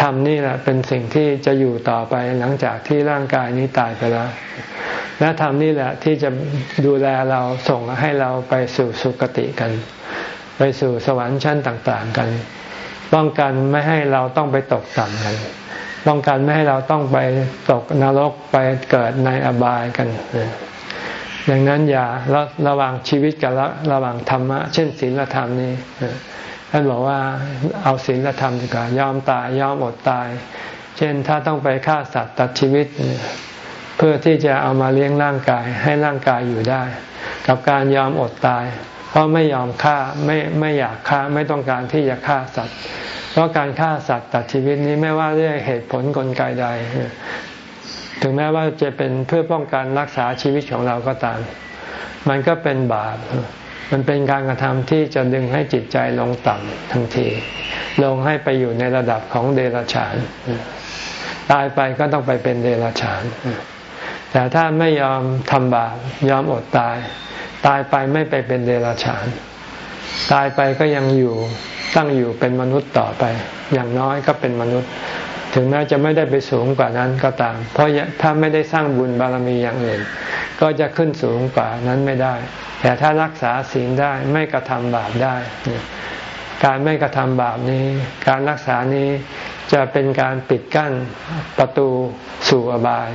ธรรมนี่แหละเป็นสิ่งที่จะอยู่ต่อไปหลังจากที่ร่างกายนี้ตายไปแล้ว และธรรมนี่แหละที่จะดูแลเราส่งให้เราไปสู่สุคติกัน ไปสู่สวรรค์ชั้นต่าง ๆ กันป้องกันไม่ให้เราต้องไปตกต่ำกันป้องกันไม่ให้เราต้องไปตกนรกไปเกิดในอบายกัน ดังนั้นอย่าระระหว่างชีวิตกับระระหว่างธรรมะ เช่นศีลธรรมนี่ท่านบอกว่าเอาศีลธรรมดีกว่ายอมตายยอมอดตาย เช่นถ้าต้องไปฆ่าสัตว์ตัดชีวิต เพื่อที่จะเอามาเลี้ยงร่างกายให้ร่างกายอยู่ได้ กับการยอมอดตาย เพราะไม่ยอมฆ่าไม่ไม่อยากฆ่าไม่ต้องการที่จะฆ่าสัตว์ เพราะการฆ่าสัตว์ตัดชีวิตนี้ไม่ว่าด้วยเหตุผลกลไกใด ถึงแม้ว่าจะเป็นเพื่อป้องกันรักษาชีวิตของเราก็ตาม มันก็เป็นบาป มันเป็นการกระทำที่จะดึงให้จิตใจลงต่ำทันที ลงให้ไปอยู่ในระดับของเดรัจฉาน ตายไปก็ต้องไปเป็นเดรัจฉาน แต่ถ้าไม่ยอมทำบาปยอมอดตาย ตายไปไม่ไปเป็นเดรัจฉาน ตายไปก็ยังอยู่ตั้งอยู่เป็นมนุษย์ต่อไป อย่างน้อยก็เป็นมนุษย์ ถึงแม้จะไม่ได้ไปสูงกว่านั้นก็ตาม เพราะถ้าไม่ได้สร้างบุญบารมีอย่างอื่น ก็จะขึ้นสูงกว่านั้นไม่ได้ แต่ถ้ารักษาศีลได้ไม่กระทำบาปได้ การไม่กระทำบาปนี้ การรักษานี้จะเป็นการปิดกั้นประตูสู่อบาย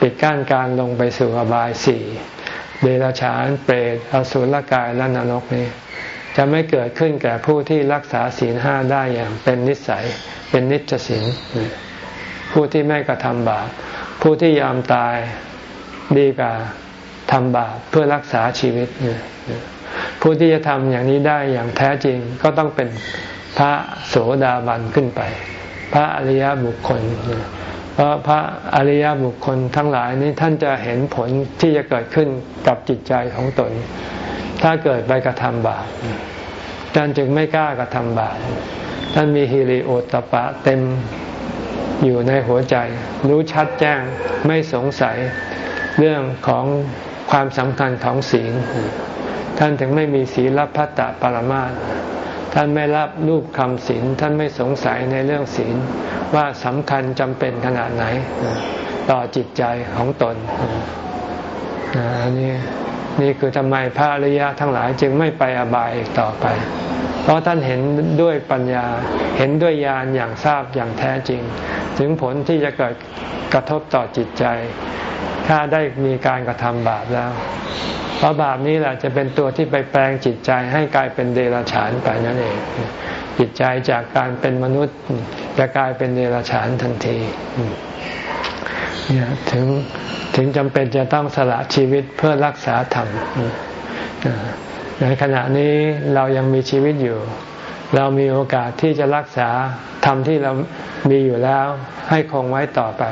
ปิดกั้นการลงไปสู่อบายสี่เดรัจฉานเปรตอสุรกายและนรกนี้ จะไม่เกิดขึ้นแก่ผู้ที่รักษาศีลห้าได้อย่างเป็นนิสัย เป็นนิจศีลผู้ที่ไม่กระทำบาปผู้ที่ยอมตายดีกว่าทำบาปเพื่อรักษาชีวิตผู้ที่จะทำอย่างนี้ได้อย่างแท้จริงก็ต้องเป็นพระโสดาบันขึ้นไป พระอริยบุคคล เพราะพระอริยบุคคลทั้งหลายนี้ท่านจะเห็นผลที่จะเกิดขึ้นกับจิตใจของตน ถ้าเกิดไปกระทำบาปท่านจึงไม่กล้ากระทำบาปท่านมีฮิริโอตปะเต็มอยู่ในหัวใจ รู้ชัดแจ้งไม่สงสัยเรื่องของความสำคัญของศีล ท่านถึงไม่มีศีลพัตตปรมาตท่านไม่รับรูปคำศีลท่านไม่สงสัยในเรื่องศีลว่าสำคัญจำเป็นขนาดไหน ต่อจิตใจของตนอันนี้ นี่คือทำไมพระอริยะทั้งหลายจึงไม่ไปอบายอีกต่อไป เพราะท่านเห็นด้วยปัญญาเห็นด้วยญาณอย่างทราบอย่างแท้จริง ถึงผลที่จะเกิดกระทบต่อจิตใจ ถ้าได้มีการกระทำบาปแล้ว เพราะบาปนี้แหละจะเป็นตัวที่ไปแปลงจิตใจให้กลายเป็นเดรัจฉานไปนั่นเองจิตใจจากการเป็นมนุษย์จะกลายเป็นเดรัจฉานทันที เนี่ยถึงถึงจำเป็นจะต้องสละชีวิตเพื่อรักษาธรรมในขณะนี้เรายังมีชีวิตอยู่ เรามีโอกาสที่จะรักษาธรรมที่เรามีอยู่แล้ว ให้คงไว้ต่อไป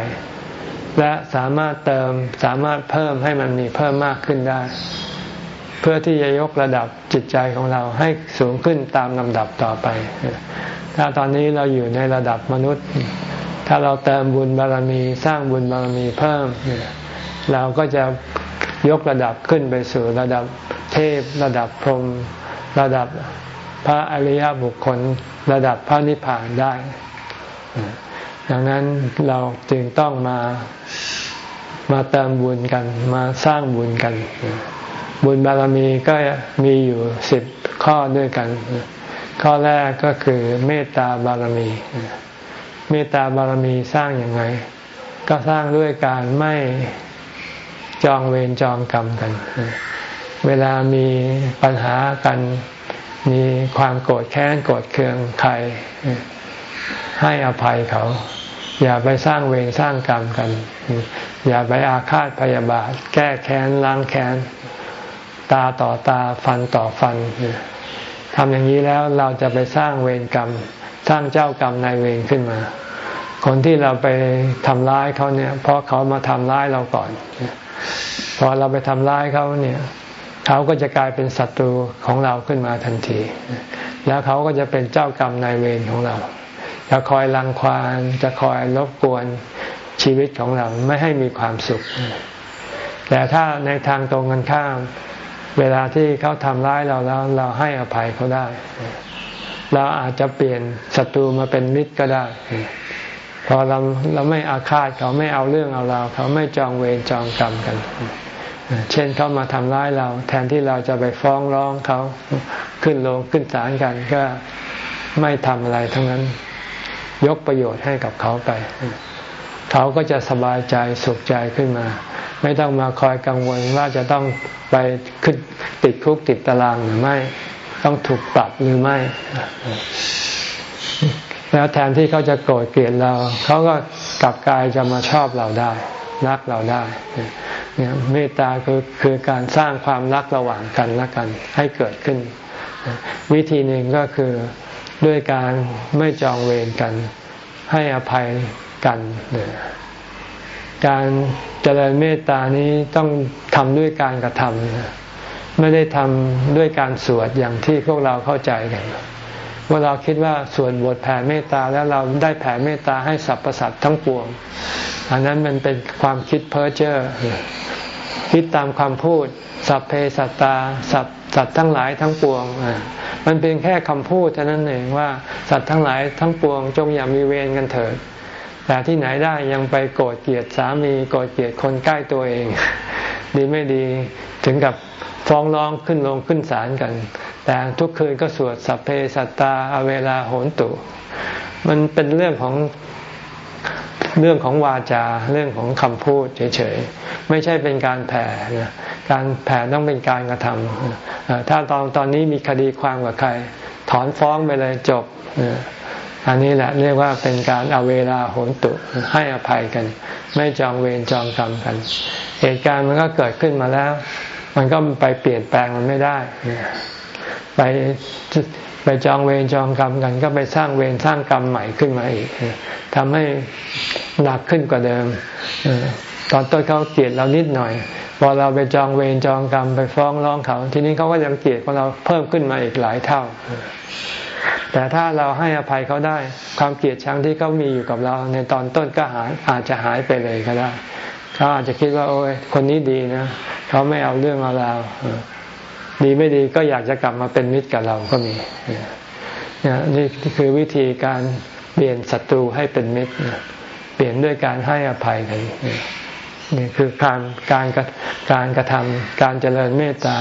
และสามารถเติมสามารถเพิ่มให้มันมีเพิ่มมากขึ้นได้ เพื่อที่จะยกระดับจิตใจของเราให้สูงขึ้นตามลำดับต่อไป ถ้าตอนนี้เราอยู่ในระดับมนุษย์ ถ้าเราเติมบุญบารมี สร้างบุญบารมีเพิ่ม เราก็จะยกระดับขึ้นไปสู่ระดับเทพระดับพรหมระดับพระอริยบุคคล ระดับพระนิพพานได้ ดังนั้นเราจึงต้องมามาเติมบุญกันมาสร้างบุญกัน บุญบารมีก็มีอยู่สิบข้อด้วยกัน ข้อแรกก็คือเมตตาบารมี เมตตาบารมีสร้างอย่างไง ก็สร้างด้วยการไม่จองเวรจองกรรมกัน เวลามีปัญหากันมีความโกรธแค้นโกรธเคืองใคร ให้อภัยเขา อย่าไปสร้างเวรสร้างกรรมกัน อย่าไปอาฆาตพยาบาท แก้แค้นล้างแค้น ตาต่อตาฟันต่อฟันทำอย่างนี้แล้วเราจะไปสร้างเวรกรรม สร้างเจ้ากรรมนายเวรขึ้นมา คนที่เราไปทำร้ายเขาเนี่ย เพราะเขามาทำร้ายเราก่อน พอเราไปทำร้ายเขาเนี่ยเขาก็จะกลายเป็นศัตรูของเราขึ้นมาทันที แล้วเขาก็จะเป็นเจ้ากรรมนายเวรของเรา จะคอยรังควานจะคอยรบกวนชีวิตของเราไม่ให้มีความสุข แต่ถ้าในทางตรงกันข้าม เวลาที่เขาทำร้ายเราแล้ว เราให้อภัยเขาได้ เราอาจจะเปลี่ยนศัตรูมาเป็นมิตรก็ได้ พอเราเราไม่อาฆาตเขาไม่เอาเรื่องเอาเราเขาไม่จองเวรจองกรรมกัน เช่นเขามาทำร้ายเรา แทนที่เราจะไปฟ้องร้องเขาขึ้นลงขึ้นศาลกันก็ไม่ทำอะไรทั้งนั้น ยกประโยชน์ให้กับเขาไป เขาก็จะสบายใจสุขใจขึ้นมา ไม่ต้องมาคอยกังวลว่าจะต้องไปขึ้นติดคุกติดตารางหรือไม่ ต้องถูกปรับหรือไม่ แล้วแทนที่เขาจะโกรธเกลียดเรา เขาก็กลับกายจะมาชอบเราได้ รักเราได้เนี่ยเมตตาคือคือการสร้างความรักระหว่างกันและกันให้เกิดขึ้น วิธีหนึ่งก็คือด้วยการไม่จองเวรกัน ให้อภัยกันการเจริญเมตตานี้ต้องทำด้วยการกระทำ ไม่ได้ทำด้วยการสวดอย่างที่พวกเราเข้าใจกันว่าเราคิดว่าสวดบทแผ่เมตตาแล้วเราได้แผ่เมตตาให้สรรพสัตว์ทั้งปวง อันนั้นมันเป็นความคิดเพ้อเจ้อคิดตามความพูด สัพเพสัตตาสัตสัตว์ทั้งหลายทั้งปวง มันเป็นแค่คำพูดเท่านั้นเองว่าสัตว์ทั้งหลายทั้งปวง จงอย่ามีเวรกันเถิดแต่ที่ไหนได้ยังไปโกรธเกลียดสามีโกรธเกลียดคนใกล้ตัวเอง ดีไม่ดีถึงกับ ฟ้องร้องขึ้นลงขึ้นศาลกัน แต่ทุกคืนก็สวดสัพเพสัตตาอเวลาโหนตุ มันเป็นเรื่องของเรื่องของวาจาเรื่องของคำพูดเฉยๆ ไม่ใช่เป็นการแผ่การแผ่ต้องเป็นการกระทำถ้าตอนตอนนี้มีคดีความกับใคร ถอนฟ้องไปเลยจบ อันนี้แหละเรียกว่าเป็นการเอาเวลาโหนตุให้อภัยกัน ไม่จองเวรจองกรรมกัน เหตุการณ์มันก็เกิดขึ้นมาแล้ว มันก็ไปเปลี่ยนแปลงมันไม่ได้ ไปไปจองเวรจองกรรมกัน ก็ไปสร้างเวรสร้างกรรมใหม่ขึ้นมาอีกทำให้หนักขึ้นกว่าเดิมตอนต้นเขาเกลียดเรานิดหน่อย พอเราไปจองเวรจองกรรมไปฟ้องร้องเขา ทีนี้เขาก็ยังเกลียดของเราเพิ่มขึ้นมาอีกหลายเท่า แต่ถ้าเราให้อภัยเขาได้ ความเกลียดชังที่เขามีอยู่กับเรา ในตอนต้นก็หายอาจจะหายไปเลยก็ได้ เขาอาจจะคิดว่า โอ้ยคนนี้ดีนะเขาไม่เอาเรื่องเอาราวดีไม่ดีก็อยากจะกลับมาเป็นมิตรกับเราก็มีนี่คือวิธีการเปลี่ยนศัตรูให้เป็นมิตรเปลี่ยนด้วยการให้อภัยกันนี่คือการการการกระทำการเจริญเมตตา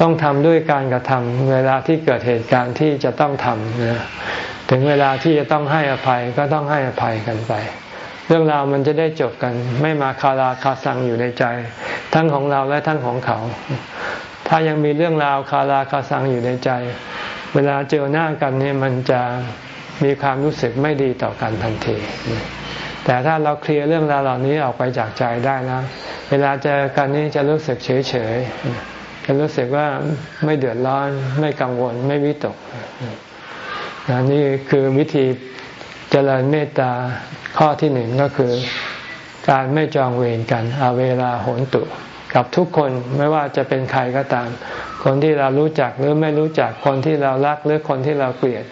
ต้องทำด้วยการกระทำเวลาที่เกิดเหตุการณ์ที่จะต้องทำนะถึงเวลาที่จะต้องให้อภัยก็ต้องให้อภัยกันไป เรื่องราวมันจะได้จบกัน ไม่มาคาราคาซังอยู่ในใจ ทั้งของเราและทั้งของเขา ถ้ายังมีเรื่องราวคาราคาซังอยู่ในใจ เวลาเจอหน้ากันเนี่ยมันจะมีความรู้สึกไม่ดีต่อกันทันที แต่ถ้าเราเคลียร์เรื่องราวเหล่านี้ออกไปจากใจได้นะเวลาเจอกันนี้จะรู้สึกเฉยเฉยจะรู้สึกว่าไม่เดือดร้อน ไม่กังวลไม่วิตกนี่คือวิธีเจริญเมตตา ข้อที่หนึ่งก็คือการไม่จองเวรกันเอาเวลาโหนตุ กับทุกคนไม่ว่าจะเป็นใครก็ตาม คนที่เรารู้จักหรือไม่รู้จักคนที่เรารักหรือคนที่เราเกลียด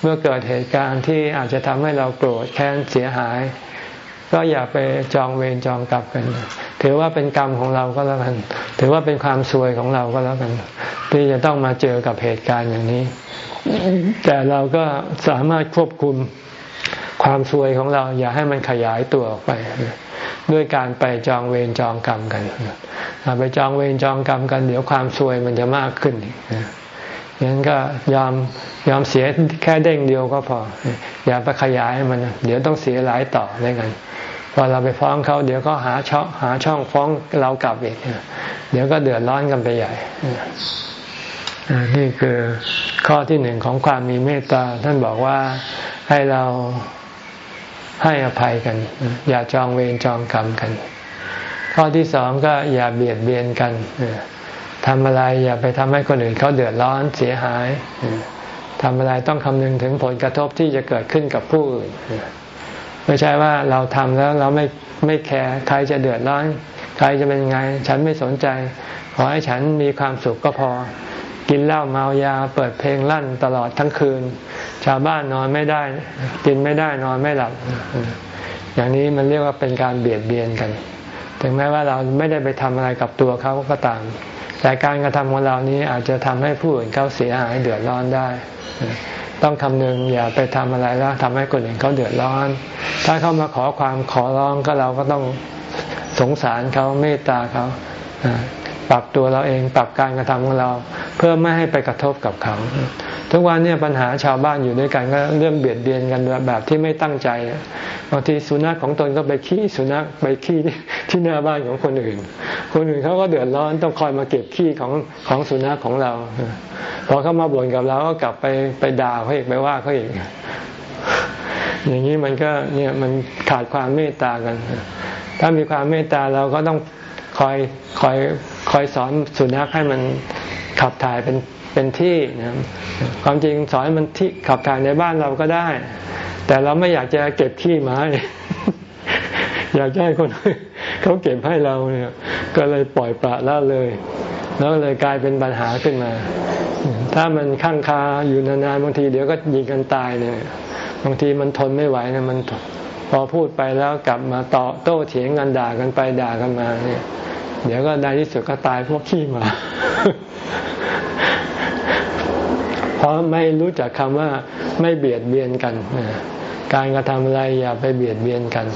เมื่อเกิดเหตุการณ์ที่อาจจะทำให้เราโกรธแค้นเสียหาย ก็อย่าไปจองเวรจองกรรมกัน ถือว่าเป็นกรรมของเราก็แล้วกัน ถือว่าเป็นความซวยของเราก็แล้วกัน ที่จะต้องมาเจอกับเหตุการณ์อย่างนี้ แต่เราก็สามารถควบคุม ความซวยของเราอย่าให้มันขยายตัวออกไป ด้วยการไปจองเวรจองกรรมกันไปจองเวรจองกรรมกัน เดี๋ยวความซวยมันจะมากขึ้นงั้นก็ยอมยอมเสียแค่เด้งเดียวก็พอ อย่าไปขยายมัน เดี๋ยวต้องเสียหลายต่อด้วยกันพอเราไปฟ้องเขาเดี๋ยวก็หาช่องหาช่องฟ้องเรากลับอีกเดี๋ยวก็เดือดร้อนกันไปใหญ่นี่คือข้อที่หนึ่งของความมีเมตตาท่านบอกว่าให้เรา ให้อภัยกัน อย่าจองเวรจองกรรมกัน ข้อที่สองก็อย่าเบียดเบียนกันทำอะไรอย่าไปทำให้คนอื่นเขาเดือดร้อนเสียหายทำอะไรต้องคำนึงถึงผลกระทบที่จะเกิดขึ้นกับผู้อื่นไม่ใช่ว่าเราทำแล้วเราไม่ไม่แคร์ใครจะเดือดร้อน ใครจะเป็นยังไง ฉันไม่สนใจ ขอให้ฉันมีความสุขก็พอ กินเหล้าเมายาเปิดเพลงลั่นตลอดทั้งคืน ชาวบ้านนอนไม่ได้ กินไม่ได้นอนไม่หลับ อย่างนี้มันเรียกว่าเป็นการเบียดเบียนกัน ถึงแม้ว่าเราไม่ได้ไปทำอะไรกับตัวเขาก็ตาม แต่การกระทำของเรานี้อาจจะทำให้ผู้อื่นเขาเสียหายเดือดร้อนได้ ต้องคำนึงอย่าไปทำอะไรแล้วทำให้คนอื่นเขาเดือดร้อน ถ้าเขามาขอความขอร้องก็เราก็ต้องสงสารเขาเมตตาเขาปรับตัวเราเองปรับการกระทำของเรา เพื่อไม่ให้ไปกระทบกับเขา ทุกวันนี้ปัญหาชาวบ้านอยู่ด้วยกันก็เรื่องเบียดเบียนกันแบบที่ไม่ตั้งใจบางทีสุนัขของตนก็ไปขี้สุนัขไปขี้ที่หน้าบ้านของคนอื่น คนอื่นเขาก็เดือดร้อนต้องคอยมาเก็บขี้ของของสุนัขของเราพอเขามาบ่นกับเราก็กลับไปไปด่าเขาอีกไปว่าเขาอีกอย่างนี้มันก็เนี่ยมันขาดความเมตตากัน ถ้ามีความเมตตาเราก็ต้องคอยคอยคอยสอนสุนัขให้มัน ขับถ่ายเป็นเป็นที่นะความจริงสอนมันที่ขับถ่ายในบ้านเราก็ได้ แต่เราไม่อยากจะเก็บขี้มาอยากให้คนเขาเก็บให้เราเนี่ย ก็เลยปล่อยปละละเลย แล้วเลยกลายเป็นปัญหาขึ้นมา ถ้ามันข้างคาอยู่นานๆบางทีเดี๋ยวก็ยิงกันตายเนี่ย บางทีมันทนไม่ไหวนะมันพอพูดไปแล้วกลับมาต่อโต้เถียงกันด่ากันไปด่ากันมาเนี่ย เดี๋ยวก็ในที่สุดก็ตายพวกขี้มา เพราะไม่รู้จักคำว่าไม่เบียดเบียนกัน การกระทำอะไรอย่าไปเบียดเบียนกัน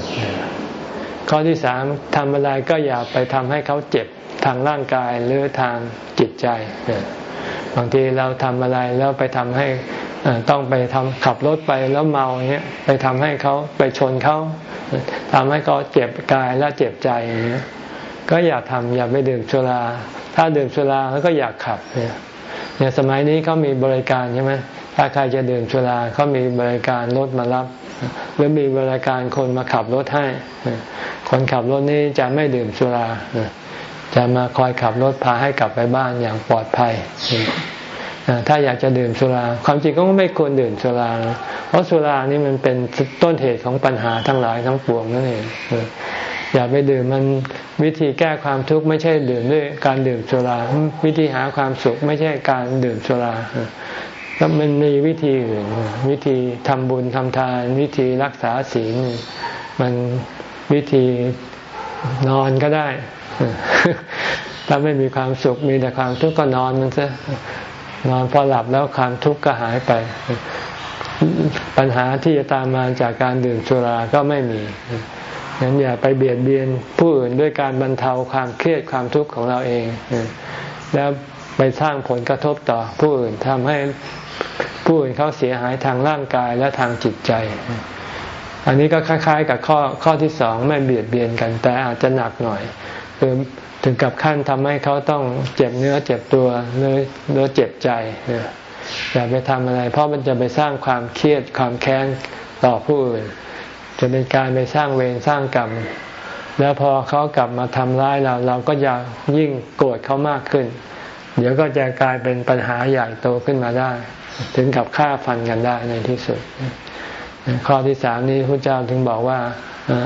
ข้อที่สามทำอะไรก็อย่าไปทำให้เขาเจ็บทางร่างกายหรือทางจิตใจ บางทีเราทำอะไรแล้วไปทำให้ต้องไปทำขับรถไปแล้วเมาเงี้ยไปทำให้เขาไปชนเขาทำให้เขาเจ็บกายและเจ็บใจอย่างเงี้ย ก็อย่าทำอย่าไปดื่มสุรา ถ้าดื่มสุราแล้วก็อย่าขับเนี่ยเนี่ยสมัยนี้เขามีบริการใช่ไหมถ้าใครจะดื่มสุราเขามีบริการรถมารับ หรือมีบริการคนมาขับรถให้ คนขับรถนี้จะไม่ดื่มสุราจะมาคอยขับรถพาให้กลับไปบ้านอย่างปลอดภัยถ้าอยากจะดื่มสุรา ความจริงก็ไม่ควรดื่มสุรา เพราะสุรานี่มันเป็นต้นเหตุของปัญหาทั้งหลายทั้งปวงนั่นเอง อย่าไปดื่มมันวิธีแก้ความทุกข์ไม่ใช่ดื่มด้วยการดื่มสุรา วิธีหาความสุขไม่ใช่การดื่มสุราแล้วมันมีวิธีอื่นวิธีทำบุญทำทาน วิธีรักษาศีลมันวิธีนอนก็ได้ ถ้าไม่มีความสุขมีแต่ความทุกข์ก็นอนมันซะนอนพอหลับแล้วความทุกข์ก็หายไป ปัญหาที่จะตามมาจากการดื่มสุราก็ไม่มี งั้นอย่าไปเบียดเบียนผู้อื่นด้วยการบรรเทาความเครียดความทุกข์ของเราเอง แล้วไปสร้างผลกระทบต่อผู้อื่นทำให้ผู้อื่นเขาเสียหายทางร่างกายและทางจิตใจ อันนี้ก็คล้ายๆ กับข้อข้อที่สองไม่เบียดเบียนกัน แต่อาจจะหนักหน่อยคือถึงกับขั้นทำให้เขาต้องเจ็บเนื้อเจ็บตัวเนื้อเนื้อเจ็บใจอย่าไปทำอะไร เพราะมันจะไปสร้างความเครียดความแค้นต่อผู้อื่น จะเป็นการไปสร้างเวรสร้างกรรม แล้วพอเขากลับมาทำร้ายเรา เราก็จะยิ่งโกรธเขามากขึ้น เดี๋ยวก็จะกลายเป็นปัญหาใหญ่โตขึ้นมาได้ ถึงกับฆ่าฟันกันได้ในที่สุด ข้อที่สามนี้พระเจ้าถึงบอกว่า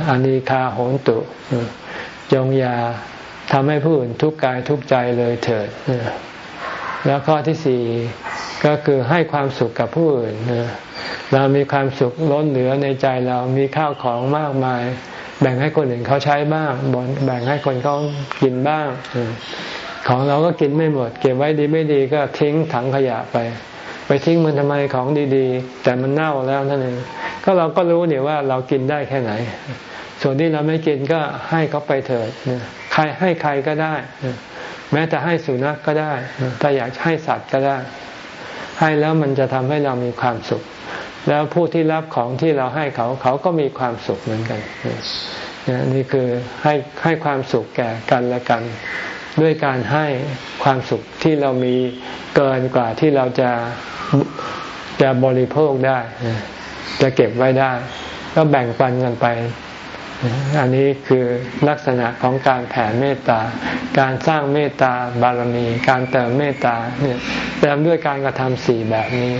อานิคาโหนตุ จงอย่าทำให้ผู้อื่นทุกกายทุกใจเลยเถิด แล้วข้อที่สี่ก็คือให้ความสุขกับผู้อื่น เรามีความสุขล้นเหลือในใจเรามีข้าวของมากมาย แบ่งให้คนอื่นเขาใช้บ้างแบ่งให้คนเขากินบ้าง ของเราก็กินไม่หมด เก็บไว้ดีไม่ดีก็ทิ้งถังขยะไป ไปทิ้งมันทำไมของดีๆ แต่มันเน่าแล้วนั่นเองก็เราก็รู้เนี่ยว่าเรากินได้แค่ไหน ส่วนที่เราไม่กินก็ให้เขาไปเถิดใครให้ใครก็ได้ แม้แต่ให้สุนัขกก็ได้ ถ้าอยากให้สัตว์ก็ได้ ให้แล้วมันจะทำให้เรามีความสุข แล้วผู้ที่รับของที่เราให้เขาเขาก็มีความสุขเหมือนกันนี่คือให้ให้ความสุขแก่กันและกัน ด้วยการให้ความสุขที่เรามีเกินกว่าที่เราจะจะบริโภคได้ จะเก็บไว้ได้ ก็แบ่งปันกันไป อันนี้คือลักษณะของการแผ่เมตตา การสร้างเมตตาบารมี การเติมเมตตาเนี่ยเติมด้วยการกระทำสี่แบบนี้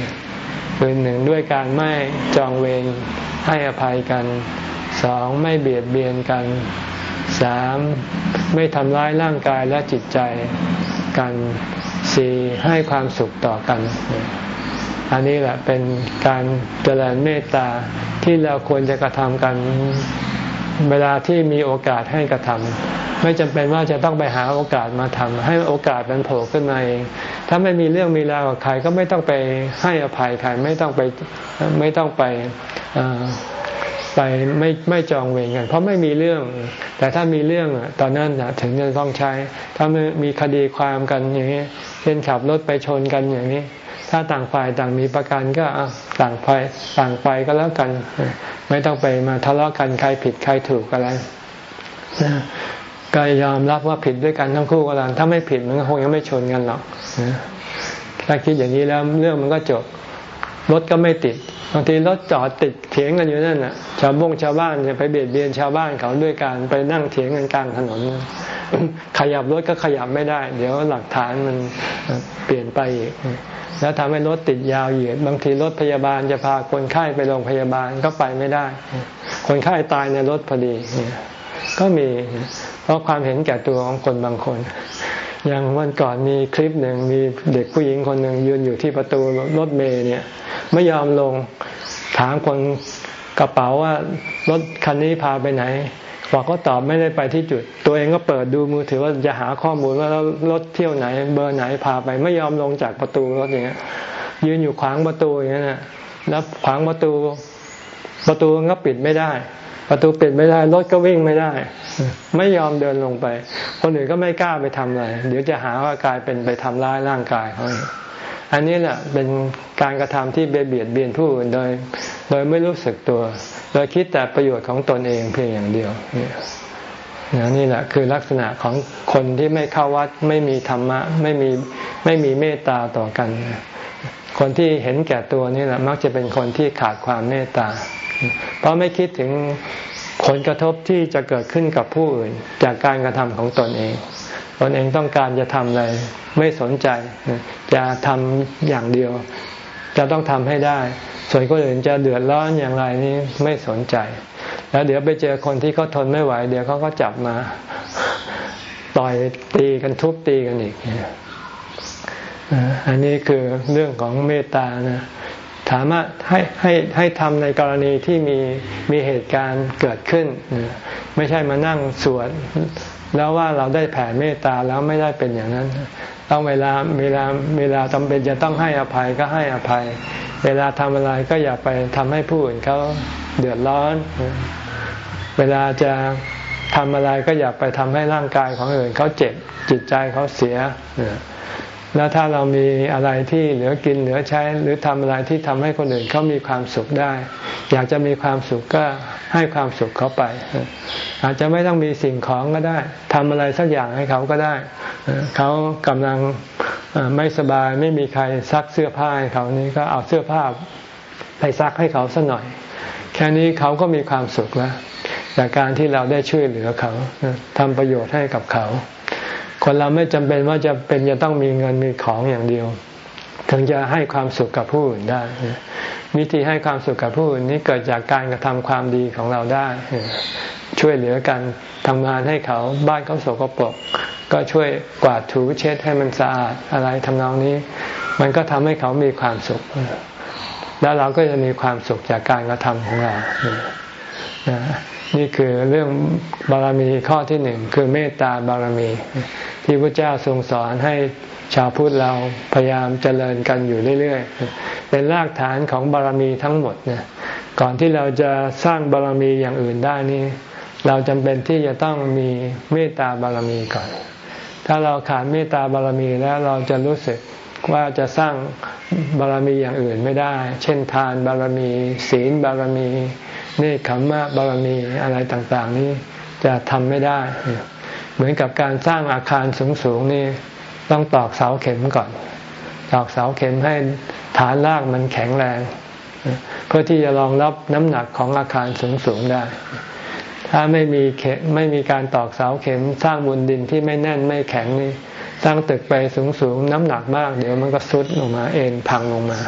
คือหนึ่งด้วยการไม่จองเวรให้อภัยกันสองไม่เบียดเบียนกันสามไม่ทำร้ายร่างกายและจิตใจกันสี่ให้ความสุขต่อกัน อันนี้แหละเป็นการเจริญเมตตาที่เราควรจะกระทำกัน เวลาที่มีโอกาสให้กระทำไม่จำเป็นว่าจะต้องไปหาโอกาสมาทำให้โอกาสมันโผล่ขึ้นมาเองถ้าไม่มีเรื่องมีราวกับใครก็ไม่ต้องไปให้อภัยใครไม่ต้องไปไม่ต้องไปไปไม่ไม่จองเวรกันเพราะไม่มีเรื่อง แต่ถ้ามีเรื่องตอนนั้นถึงจะต้องใช้ ถ้ามีคดีความกันอย่างนี้เช่นขับรถไปชนกันอย่างนี้ ถ้าต่างฝ่ายต่างมีประกันก็ต่างไปต่างไปก็แล้วกัน ไม่ต้องไปมาทะเลาะกันใครผิดใครถูกอะไรก็ยอมรับว่าผิดด้วยกันทั้งคู่ก็แล้วถ้าไม่ผิดมันก็คงยังไม่ชนกันหรอกถ้าคิดอย่างนี้แล้วเรื่องมันก็จบรถก็ไม่ติดบางทีรถจอดติดเถียงกันอยู่นั่นน่ะ ชาวบงชาวบ้านเนี่ยไปเบียดเบียนชาวบ้านเขาด้วยการไปนั่งเถียงกันกลางถนน ขยับรถก็ขยับไม่ได้ เดี๋ยวหลักฐานมันเปลี่ยนไปอีก แล้วทำให้รถติดยาวเหยียด บางทีรถพยาบาลจะพาคนไข้ไปโรงพยาบาลก็ไปไม่ได้ คนไข้ตายในรถพอดี ก็มีเพราะความเห็นแก่ตัวของคนบางคน อย่างวันก่อนมีคลิปหนึ่งมีเด็กผู้หญิงคนหนึ่งยืนอยู่ที่ประตูรถเมย์เนี่ย ไม่ยอมลงถามคนกระเป๋าว่ารถคันนี้พาไปไหน บอกก็ตอบไม่ได้ไปที่จุด ตัวเองก็เปิดดูมือถือว่าจะหาข้อมูลว่ารถเที่ยวไหน เบอร์ไหนพาไปไม่ยอมลงจากประตูรถอย่างเงี้ยยืนอยู่ขวางประตูอย่างนั้นแล้วขวางประตู ประตูก็ปิดไม่ได้ ประตูปิดไม่ได้รถก็วิ่งไม่ได้ ไม่ยอมเดินลงไป คนอื่นก็ไม่กล้าไปทำอะไรเดี๋ยวจะหาว่ากลายเป็นไปทำร้ายร่างกายเขา อันนี้แหละเป็นการกระทำที่เบียดเบียนผู้อื่นโดย โดยไม่รู้สึกตัว โดยคิดแต่ประโยชน์ของตนเองเพียงอย่างเดียวนี่นี่แหละคือลักษณะของคนที่ไม่เข้าวัดไม่มีธรรมะไม่มีไม่มีเมตตาต่อกัน คนที่เห็นแก่ตัวนี่แหละมักจะเป็นคนที่ขาดความเมตตา เพราะไม่คิดถึง ผลกระทบที่จะเกิดขึ้นกับผู้อื่น จากการกระทำของตนเอง ตนเองต้องการจะทำอะไรไม่สนใจ จะทำอย่างเดียว จะต้องทำให้ได้ ส่วนคนอื่นจะเดือดร้อนอย่างไรนี้ไม่สนใจ แล้วเดี๋ยวไปเจอคนที่เขาทนไม่ไหว เดี๋ยวเขาก็จับมาต่อยตีกันทุบตีกันอีกอันนี้คือเรื่องของเมตตานะ ถามว่าให้ให้ให้ทำในกรณีที่มีมีเหตุการณ์เกิดขึ้น ไม่ใช่มานั่งสวดแล้วว่าเราได้แผ่เมตตาแล้วไม่ได้เป็นอย่างนั้น ต้องเวลาเวลาเวลาจำเป็นจะต้องให้อภัยก็ให้อภัย เวลาทำอะไรก็อย่าไปทำให้ผู้อื่นเขาเดือดร้อน เวลาจะทำอะไรก็อย่าไปทำให้ร่างกายของอื่นเขาเจ็บจิตใจเขาเสีย แล้วถ้าเรามีอะไรที่เหลือกินเหลือใช้ หรือทำอะไรที่ทำให้คนอื่นเขามีความสุขได้ อยากจะมีความสุขก็ให้ความสุขเขาไป อาจจะไม่ต้องมีสิ่งของก็ได้ทำอะไรสักอย่างให้เขาก็ได้ เขากำลังไม่สบายไม่มีใครซักเสื้อผ้าให้เขานี่ก็เอาเสื้อผ้าไปซักให้เขาสักหน่อย แค่นี้เขาก็มีความสุขแล้วจากการที่เราได้ช่วยเหลือเขาทำประโยชน์ให้กับเขา คนเราไม่จำเป็นว่าจะเป็นจะต้องมีเงินมีของอย่างเดียว ถึงจะให้ความสุขกับผู้อื่นได้ วิธีให้ความสุขกับผู้อื่นนี้เกิดจากการกระทำความดีของเราได้ ช่วยเหลือกันทำงานให้เขาบ้านเขาสกปรกก็ช่วยกวาดถูเช็ดให้มันสะอาดอะไรทำนองนี้ มันก็ทำให้เขามีความสุข แล้วเราก็จะมีความสุขจากการกระทำของเรา นี่คือเรื่องบารมีข้อที่หนึ่งคือเมตตาบารมี ที่พระเจ้าทรงสอนให้ชาวพุทธเราพยายามเจริญกันอยู่เรื่อยๆ เป็นรากฐานของบารมีทั้งหมดเนี่ยก่อนที่เราจะสร้างบารมีอย่างอื่นได้นี่เราจำเป็นที่จะต้องมีเมตตาบารมีก่อน ถ้าเราขาดเมตตาบารมีแล้วเราจะรู้สึก ว่าจะสร้างบารมีอย่างอื่นไม่ได้ เช่นทานบารมี ศีลบารมีเนคขมมะบารมีอะไรต่างๆ นี้จะทำไม่ได้ เหมือนกับการสร้างอาคารสูงๆนี่ต้องตอกเสาเข็มก่อน ตอกเสาเข็มให้ฐานรากมันแข็งแรง เพื่อที่จะรองรับน้ำหนักของอาคารสูงๆได้ ถ้าไม่มีเข็มไม่มีการตอกเสาเข็มสร้างบนดินที่ไม่แน่นไม่แข็งนี่ สร้างตึกไปสูงๆน้ำหนักมาก เดี๋ยวมันก็ซุดลงมาเอ็นพังลงมา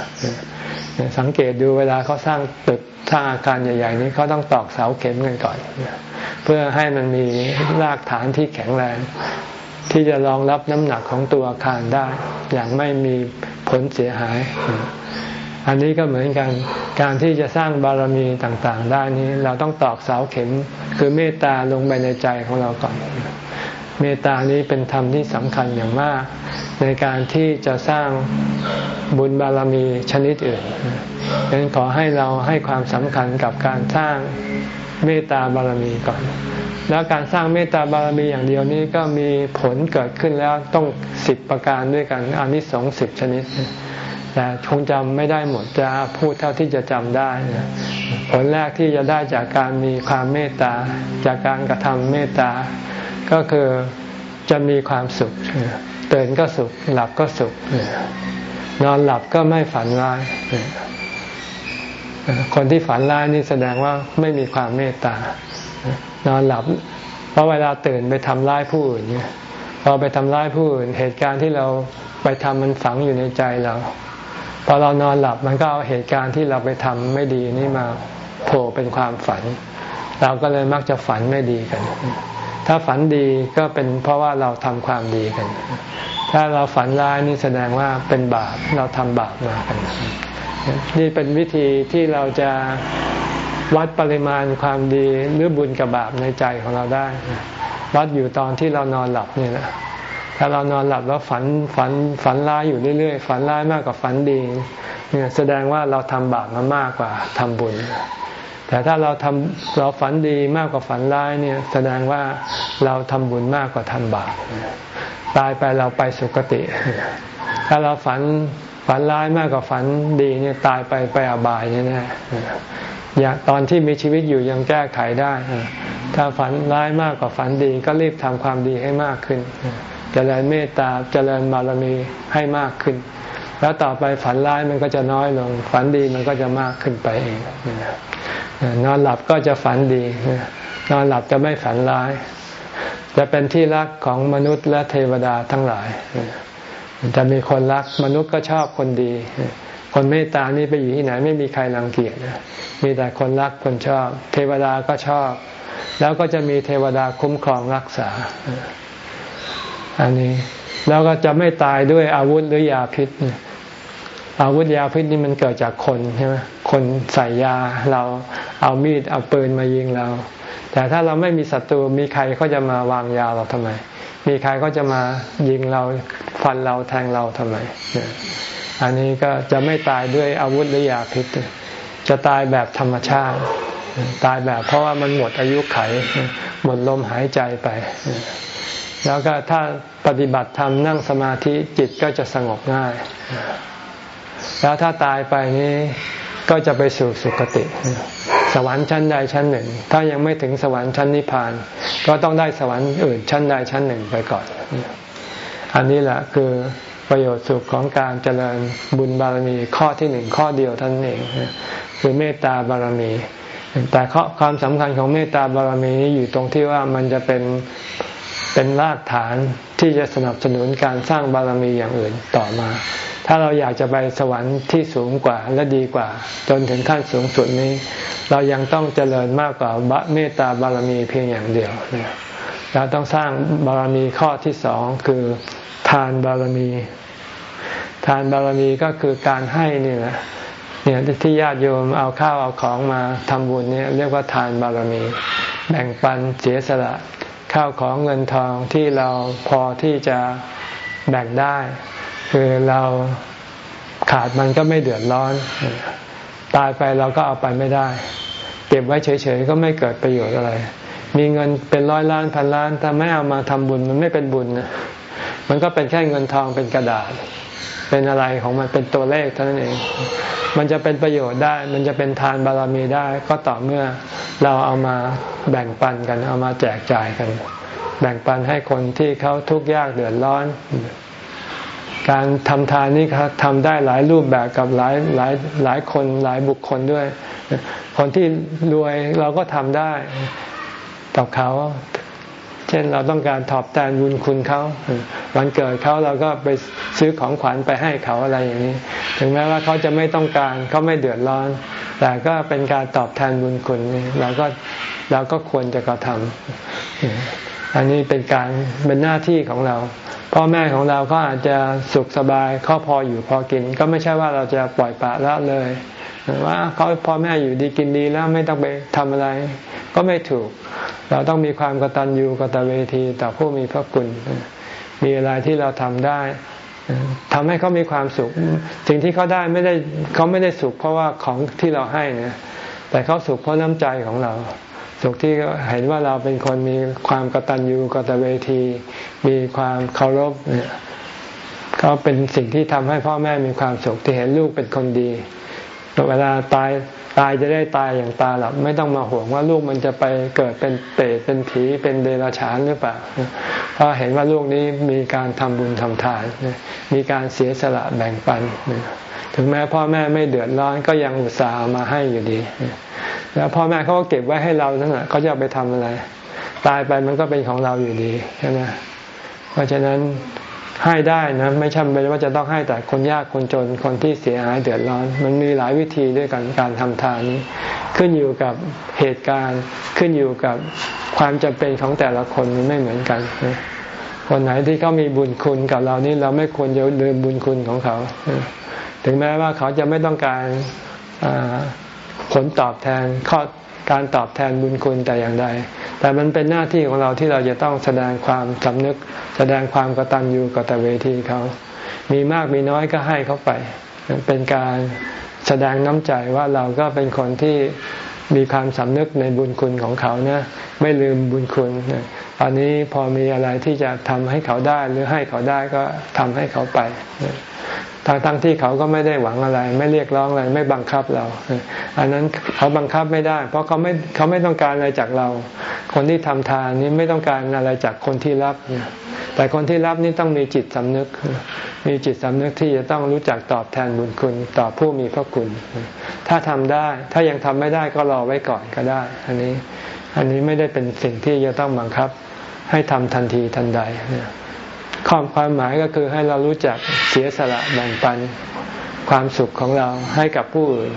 สังเกตดูเวลาเขาสร้างตึกสร้างอาคารใหญ่ ๆ นี้เขาต้องตอกเสาเข็มกันก่อน เพื่อให้มันมีรากฐานที่แข็งแรง ที่จะรองรับน้ำหนักของตัวอาคารได้ อย่างไม่มีผลเสียหาย อันนี้ก็เหมือนกันการที่จะสร้างบารมีต่างๆ ได้นี้ เราต้องตอกเสาเข็มคือเมตตาลงไปในใจของเราก่อน เมตตานี้เป็นธรรมที่สำคัญอย่างมาก ในการที่จะสร้างบุญบารมีชนิดอื่นดังนั้นขอให้เราให้ความสำคัญกับการสร้างเมตตาบารมีก่อน แล้วการสร้างเมตตาบารมีอย่างเดียวนี้ก็มีผลเกิดขึ้นแล้วต้องสิบประการด้วยกันอานิสงส์สิบชนิดแต่คงจำไม่ได้หมดจะพูดเท่าที่จะจำได้ผลแรกที่จะได้จากการมีความเมตตาจากการกระทำเมตตา ก็คือจะมีความสุขตื่นก็สุข หลับก็สุข นอนหลับก็ไม่ฝันร้ายคนที่ฝันร้ายนี่แสดงว่าไม่มีความเมตตานอนหลับ เพราะเวลาตื่นไปทำร้ายผู้อื่นเนี่ยพอไปทำร้ายผู้อื่น เหตุการณ์ที่เราไปทำมันฝังอยู่ในใจเรา พอเรานอนหลับมันก็เอาเหตุการณ์ที่เราไปทำไม่ดีนี่มาโผล่เป็นความฝัน เราก็เลยมักจะฝันไม่ดีกัน ถ้าฝันดีก็เป็นเพราะว่าเราทำความดีกัน ถ้าเราฝันร้ายนี่แสดงว่าเป็นบาปเราทำบาปมากัน นี่เป็นวิธีที่เราจะวัดปริมาณความดีหรือบุญกับบาปในใจของเราได้วัดอยู่ตอนที่เรานอนหลับนี่แหละถ้าเรานอนหลับแล้วฝันฝันฝันร้ายอยู่เรื่อยๆ ฝันร้ายมากกว่าฝันดีเนี่ยแสดงว่าเราทำบาปมามากกว่าทำบุญ แต่ถ้าเราทำเราฝันดีมากกว่าฝันร้ายเนี่ยแสดงว่าเราทำบุญมากกว่าทำบาปตายไปเราไปสุคติ ถ้าเราฝันฝันร้ายมากกว่าฝันดีเนี่ยตายไปไปอบายเนี่ยนะอย่าตอนที่มีชีวิตอยู่ยังแก้ไขได้ ถ้าฝันร้ายมากกว่าฝันดีก็รีบทำความดีให้มากขึ้น เจริญเมตตาเจริญบารมีให้มากขึ้น แล้วต่อไปฝันร้ายมันก็จะน้อยลง ฝันดีมันก็จะมากขึ้นไปเอง นอนหลับก็จะฝันดี นอนหลับจะไม่ฝันร้าย จะเป็นที่รักของมนุษย์และเทวดาทั้งหลาย จะมีคนรักมนุษย์ก็ชอบคนดี คนเมตตานี่ไปอยู่ที่ไหนไม่มีใครรังเกียจมีแต่คนรักคนชอบ เทวดาก็ชอบ แล้วก็จะมีเทวดาคุ้มครองรักษา อันนี้ แล้วก็จะไม่ตายด้วยอาวุธหรือยาพิษ อาวุธยาพิษนี่มันเกิดจากคนใช่ไหมคนใส่ยาเราเอามีดเอาปืนมายิงเรา แต่ถ้าเราไม่มีศัตรูมีใครเขาจะมาวางยาเราทำไม มีใครก็จะมายิงเราฟันเราแทงเราทำไม อันนี้ก็จะไม่ตายด้วยอาวุธหรือยาพิษ จะตายแบบธรรมชาติ ตายแบบเพราะว่ามันหมดอายุไข หมดลมหายใจไป แล้วก็ถ้าปฏิบัติธรรมนั่งสมาธิจิตก็จะสงบง่าย แล้วถ้าตายไปนี้ก็จะไปสู่สุคติ สวรรค์ชั้นใดชั้นหนึ่ง ถ้ายังไม่ถึงสวรรค์ชั้นนิพพาน ก็ต้องได้สวรรค์อื่นชั้นใดชั้นหนึ่งไปก่อน อันนี้แหละคือประโยชน์สุขของการเจริญบุญบารมีข้อที่หนึ่งข้อเดียวท่านเองคือเมตตาบารมี แต่ความสำคัญของเมตตาบารมีนี้อยู่ตรงที่ว่ามันจะเป็นเป็นรากฐานที่จะสนับสนุนการสร้างบารมีอย่างอื่นต่อมา ถ้าเราอยากจะไปสวรรค์ที่สูงกว่าและดีกว่า จนถึงขั้นสูงสุดนี้ เรายังต้องเจริญมากกว่าเมตตาบารมีเพียงอย่างเดียวเราต้องสร้างบารมีข้อที่สองคือทานบารมี ทานบารมีก็คือการให้นี่แหละเนี่ยที่ญาติโยมเอาข้าวเอาของมาทำบุญเนี่ยเรียกว่าทานบารมี แบ่งปันเสียสละข้าวของเงินทองที่เราพอที่จะแบ่งได้ คือเราขาดมันก็ไม่เดือดร้อน ตายไปเราก็เอาไปไม่ได้ เก็บไว้เฉยๆก็ไม่เกิดประโยชน์อะไร มีเงินเป็นร้อยล้านพันล้านถ้าไม่เอามาทำบุญมันไม่เป็นบุญนะมันก็เป็นแค่เงินทองเป็นกระดาษ เป็นอะไรของมันเป็นตัวเลขเท่านั้นเอง มันจะเป็นประโยชน์ได้ มันจะเป็นทานบารมีได้ ก็ต่อเมื่อเราเอามาแบ่งปันกัน เอามาแจกจ่ายกัน แบ่งปันให้คนที่เขาทุกข์ยากเดือดร้อน การทำทานนี่ครับทำได้หลายรูปแบบกับหลายหลายหลายคนหลายบุคคลด้วย คนที่รวยเราก็ทำได้กับเขา เช่นเราต้องการตอบแทนบุญคุณเขาวันเกิดเขาเราก็ไปซื้อของขวัญไปให้เขาอะไรอย่างนี้ ถึงแม้ว่าเขาจะไม่ต้องการเขาไม่เดือดร้อน แต่ก็เป็นการตอบแทนบุญคุณเราก็เราก็ควรจะกระทำอันนี้เป็นการเป็นหน้าที่ของเรา พ่อแม่ของเราก็อาจจะสุขสบายเขาพออยู่พอกิน ก็ไม่ใช่ว่าเราจะปล่อยปละละเลยว่าเขาพ่อแม่อยู่ดีกินดีแล้วไม่ต้องไปทำอะไร ก็ไม่ถูก เราต้องมีความกตัญญูกตเวทีต่อผู้มีพระคุณ มีอะไรที่เราทำได้ทำให้เขามีความสุข สิ่งที่เขาได้ไม่ได้เขาไม่ได้สุขเพราะว่าของที่เราให้นะแต่เขาสุขเพราะน้ำใจของเรา สุขที่เห็นว่าเราเป็นคนมีความกตัญญูกตเวที มีความเคารพเนี่ยเขาเป็นสิ่งที่ทำให้พ่อแม่มีความสุขที่เห็นลูกเป็นคนดี เวลาตายตายจะได้ตายอย่างตาหลับไม่ต้องมาห่วงว่าลูกมันจะไปเกิดเป็นเปรตเป็นผีเป็นเดรัจฉานหรือเปล่าเพราะเห็นว่าลูกนี้มีการทำบุญทำทานมีการเสียสละแบ่งปัน ถึงแม้พ่อแม่ไม่เดือดร้อนก็ยังอุตส่าห์มาให้อยู่ดี แล้วพ่อแม่เขาก็เก็บไว้ให้เราทั้งนั้นเขาจะไปทำอะไร ตายไปมันก็เป็นของเราอยู่ดีใช่ไหมเพราะฉะนั้นให้ได้นะไม่ใช่เป็นว่าจะต้องให้แต่คนยากคนจนคนที่เสียหายเดือดร้อน มันมีหลายวิธีด้วยกันการทำทานนี้ ขึ้นอยู่กับเหตุการณ์ขึ้นอยู่กับความจำเป็นของแต่ละคนมันไม่เหมือนกันคนไหนที่เขามีบุญคุณกับเรานี่เราไม่ควรจะลืมบุญคุณของเขา ถึงแม้ว่าเขาจะไม่ต้องการ ผลตอบแทนข้อการตอบแทนบุญคุณแต่อย่างใด แต่มันเป็นหน้าที่ของเราที่เราจะต้องแสดงความสำนึก แสดงความกตัญญูกตเวทีเขา มีมากมีน้อยก็ให้เขาไป เป็นการแสดงน้ำใจว่าเราก็เป็นคนที่มีความสำนึกในบุญคุณของเขานะไม่ลืมบุญคุณตอนนี้พอมีอะไรที่จะทำให้เขาได้หรือให้เขาได้ก็ทำให้เขาไป ทางทั้งที่เขาก็ไม่ได้หวังอะไร ไม่เรียกร้องอะไร ไม่บังคับเรา อันนั้นเขาบังคับไม่ได้ เพราะเขาไม่เขาไม่ต้องการอะไรจากเรา คนที่ทำทานนี้ไม่ต้องการอะไรจากคนที่รับแต่คนที่รับนี่ต้องมีจิตสำนึก มีจิตสำนึกที่จะต้องรู้จักตอบแทนบุญคุณต่อผู้มีพระคุณ ถ้าทำได้ ถ้ายังทำไม่ได้ก็รอไว้ก่อนก็ได้ อันนี้ อันนี้ไม่ได้เป็นสิ่งที่จะต้องบังคับ ให้ทำทันทีทันใด ข้อความหมายก็คือให้เรารู้จักเสียสละแบ่งปันความสุขของเราให้กับผู้อื่น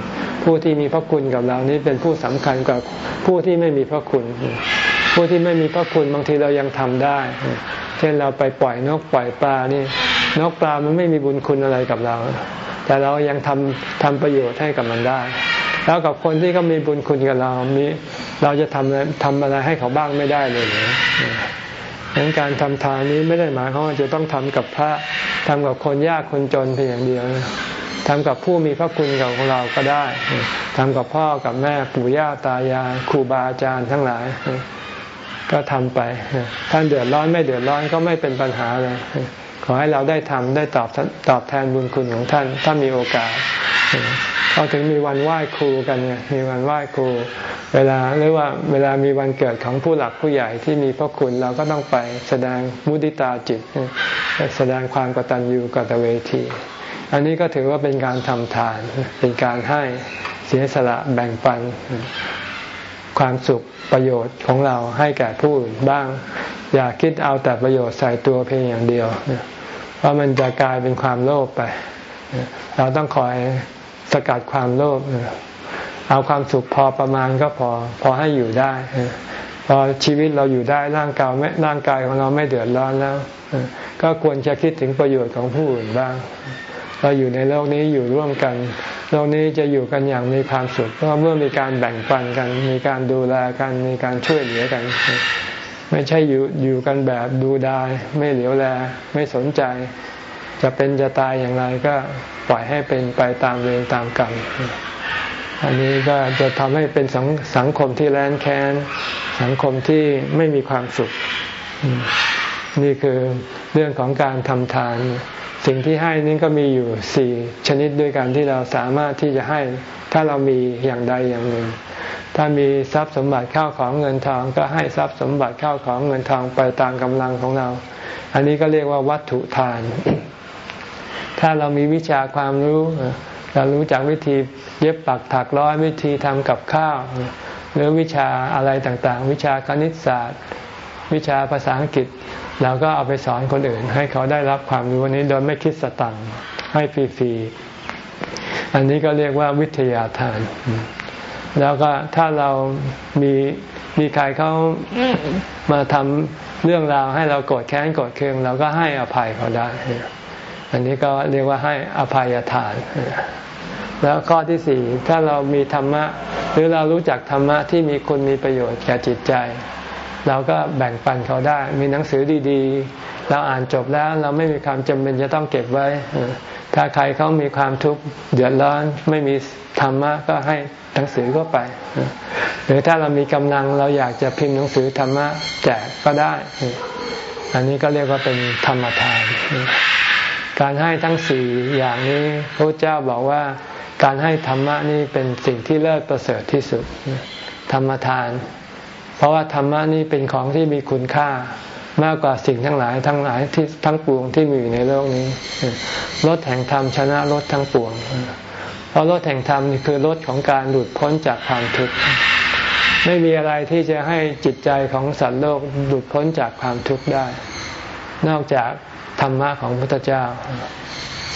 ผู้ที่มีพระคุณกับเรานี้เป็นผู้สำคัญกว่าผู้ที่ไม่มีพระคุณ ผู้ที่ไม่มีพระคุณบางทีเรายังทำได้ เช่นเราไปปล่อยนกปล่อยปลานี่นกปลามันไม่มีบุญคุณอะไรกับเรา แต่เรายังทำทำประโยชน์ให้กับมันได้ แล้วกับคนที่เขามีบุญคุณกับเรามีเราจะทำทำอะไรให้เขาบ้างไม่ได้เลยเนะดังการทำทานนี้ไม่ได้หมายความว่าจะต้องทำกับพระทำกับคนยากคนจนเพียงอย่างเดียวทำกับผู้มีพระคุณกับของเราก็ได้ทำกับพ่อกับแม่ปู่ย่าตายายครูบาอาจารย์ทั้งหลาย ก็ทำไป ท่านเดือดร้อนไม่เดือดร้อนก็ไม่เป็นปัญหาเลย อให้เราได้ทำได้ตอบตอบแทนบุญคุณของท่าน ถ้ามีโอกาสเขาถึงมีวันไหว้ครูกันไงมีวันไหว้ครู เวลาหรือว่าเวลามีวันเกิดของผู้หลักผู้ใหญ่ที่มีพระคุณเราก็ต้องไปแสดงมุติตาจิต แสดงความกตัญญูกตเวที อันนี้ก็ถือว่าเป็นการทำทาน เป็นการให้เสียสละแบ่งปันความสุขประโยชน์ของเราให้แก่ผู้อื่นบ้าง อย่าคิดเอาแต่ประโยชน์ใส่ตัวเพียงอย่างเดียว เพราะมันจะกลายเป็นความโลภไป เราต้องคอยสกัดความโลภเอาความสุขพอประมาณก็พอ พอให้อยู่ได้ พอชีวิตเราอยู่ได้ร่างกายไม่ร่างกายของเราไม่เดือดร้อนแล้ว ก็ควรจะคิดถึงประโยชน์ของผู้อื่นบ้าง เราอยู่ในโลกนี้อยู่ร่วมกัน โลกนี้จะอยู่กันอย่างมีความสุขเพราะเมื่อมีการแบ่งปันกัน มีการดูแลกัน มีการช่วยเหลือกัน ไม่ใช่อยู่อยู่กันแบบดูดาย ไม่เหลียวแล ไม่สนใจ จะเป็นจะตายอย่างไรก็ปล่อยให้เป็นไปตามเวรตามกรรม อันนี้ก็จะทำให้เป็นสังสงคมที่แร้นแค้น สังคมที่ไม่มีความสุข นี่คือเรื่องของการทำทาน สิ่งที่ให้นี้ก็มีอยู่สี่ชนิดด้วยกันที่เราสามารถที่จะให้ ถ้าเรามีอย่างใดอย่างหนึ่ง ถ้ามีทรัพย์สมบัติเข้าของเงินทองก็ให้ทรัพย์สมบัติเข้าของเงินทองไปตามกำลังของเรา อันนี้ก็เรียกว่าวัตถุทาน ถ้าเรามีวิชาความรู้เรารู้จักวิธีเย็บปักถักร้อยวิธีทำกับข้าว หรือวิชาอะไรต่างๆ วิชาคณิตศาสตร์ วิชาภาษาอังกฤษ เราก็เอาไปสอนคนอื่น ให้เขาได้รับความรู้นี้โดยไม่คิดสตังค์ให้ฟรีๆอันนี้ก็เรียกว่าวิทยาทาน แล้วก็ถ้าเรามีมีใครเขามาทำเรื่องราวให้เราโกรธแค้นโกรธเคืองเราก็ให้อภัยเขาได้ อันนี้ก็เรียกว่าให้อภัยทาน แล้วข้อที่สี่ถ้าเรามีธรรมะ หรือเรารู้จักธรรมะที่มีคุณมีประโยชน์แก่จิตใจ เราก็แบ่งปันเขาได้ มีหนังสือดีๆ เราอ่านจบแล้วเราไม่มีความจำเป็นจะต้องเก็บไว้ ถ้าใครเขามีความทุกข์เดือดร้อนไม่มีธรรมะก็ให้หนังสือก็ไป หรือถ้าเรามีกำลังเราอยากจะพิมพ์หนังสือธรรมะแจกก็ได้ อันนี้ก็เรียกว่าเป็นธรรมทาน การให้ทั้งสี่อย่างนี้พระเจ้าบอกว่าการให้ธรรมะนี่เป็นสิ่งที่เลิศประเสริฐที่สุด ธรรมทาน เพราะว่าธรรมะนี่เป็นของที่มีคุณค่ามากกว่าสิ่งทั้งหลายทั้งหลายที่ทั้งปวงที่มีอยู่ในโลกนี้รถแห่งธรรมชนะรถทั้งปวง เพราะรถแห่งธรรมนี่คือรถของการหลุดพ้นจากความทุกข์ไม่มีอะไรที่จะให้จิตใจของสัตว์โลกหลุดพ้นจากความทุกข์ได้ นอกจากธรรมะของพระพุทธเจ้า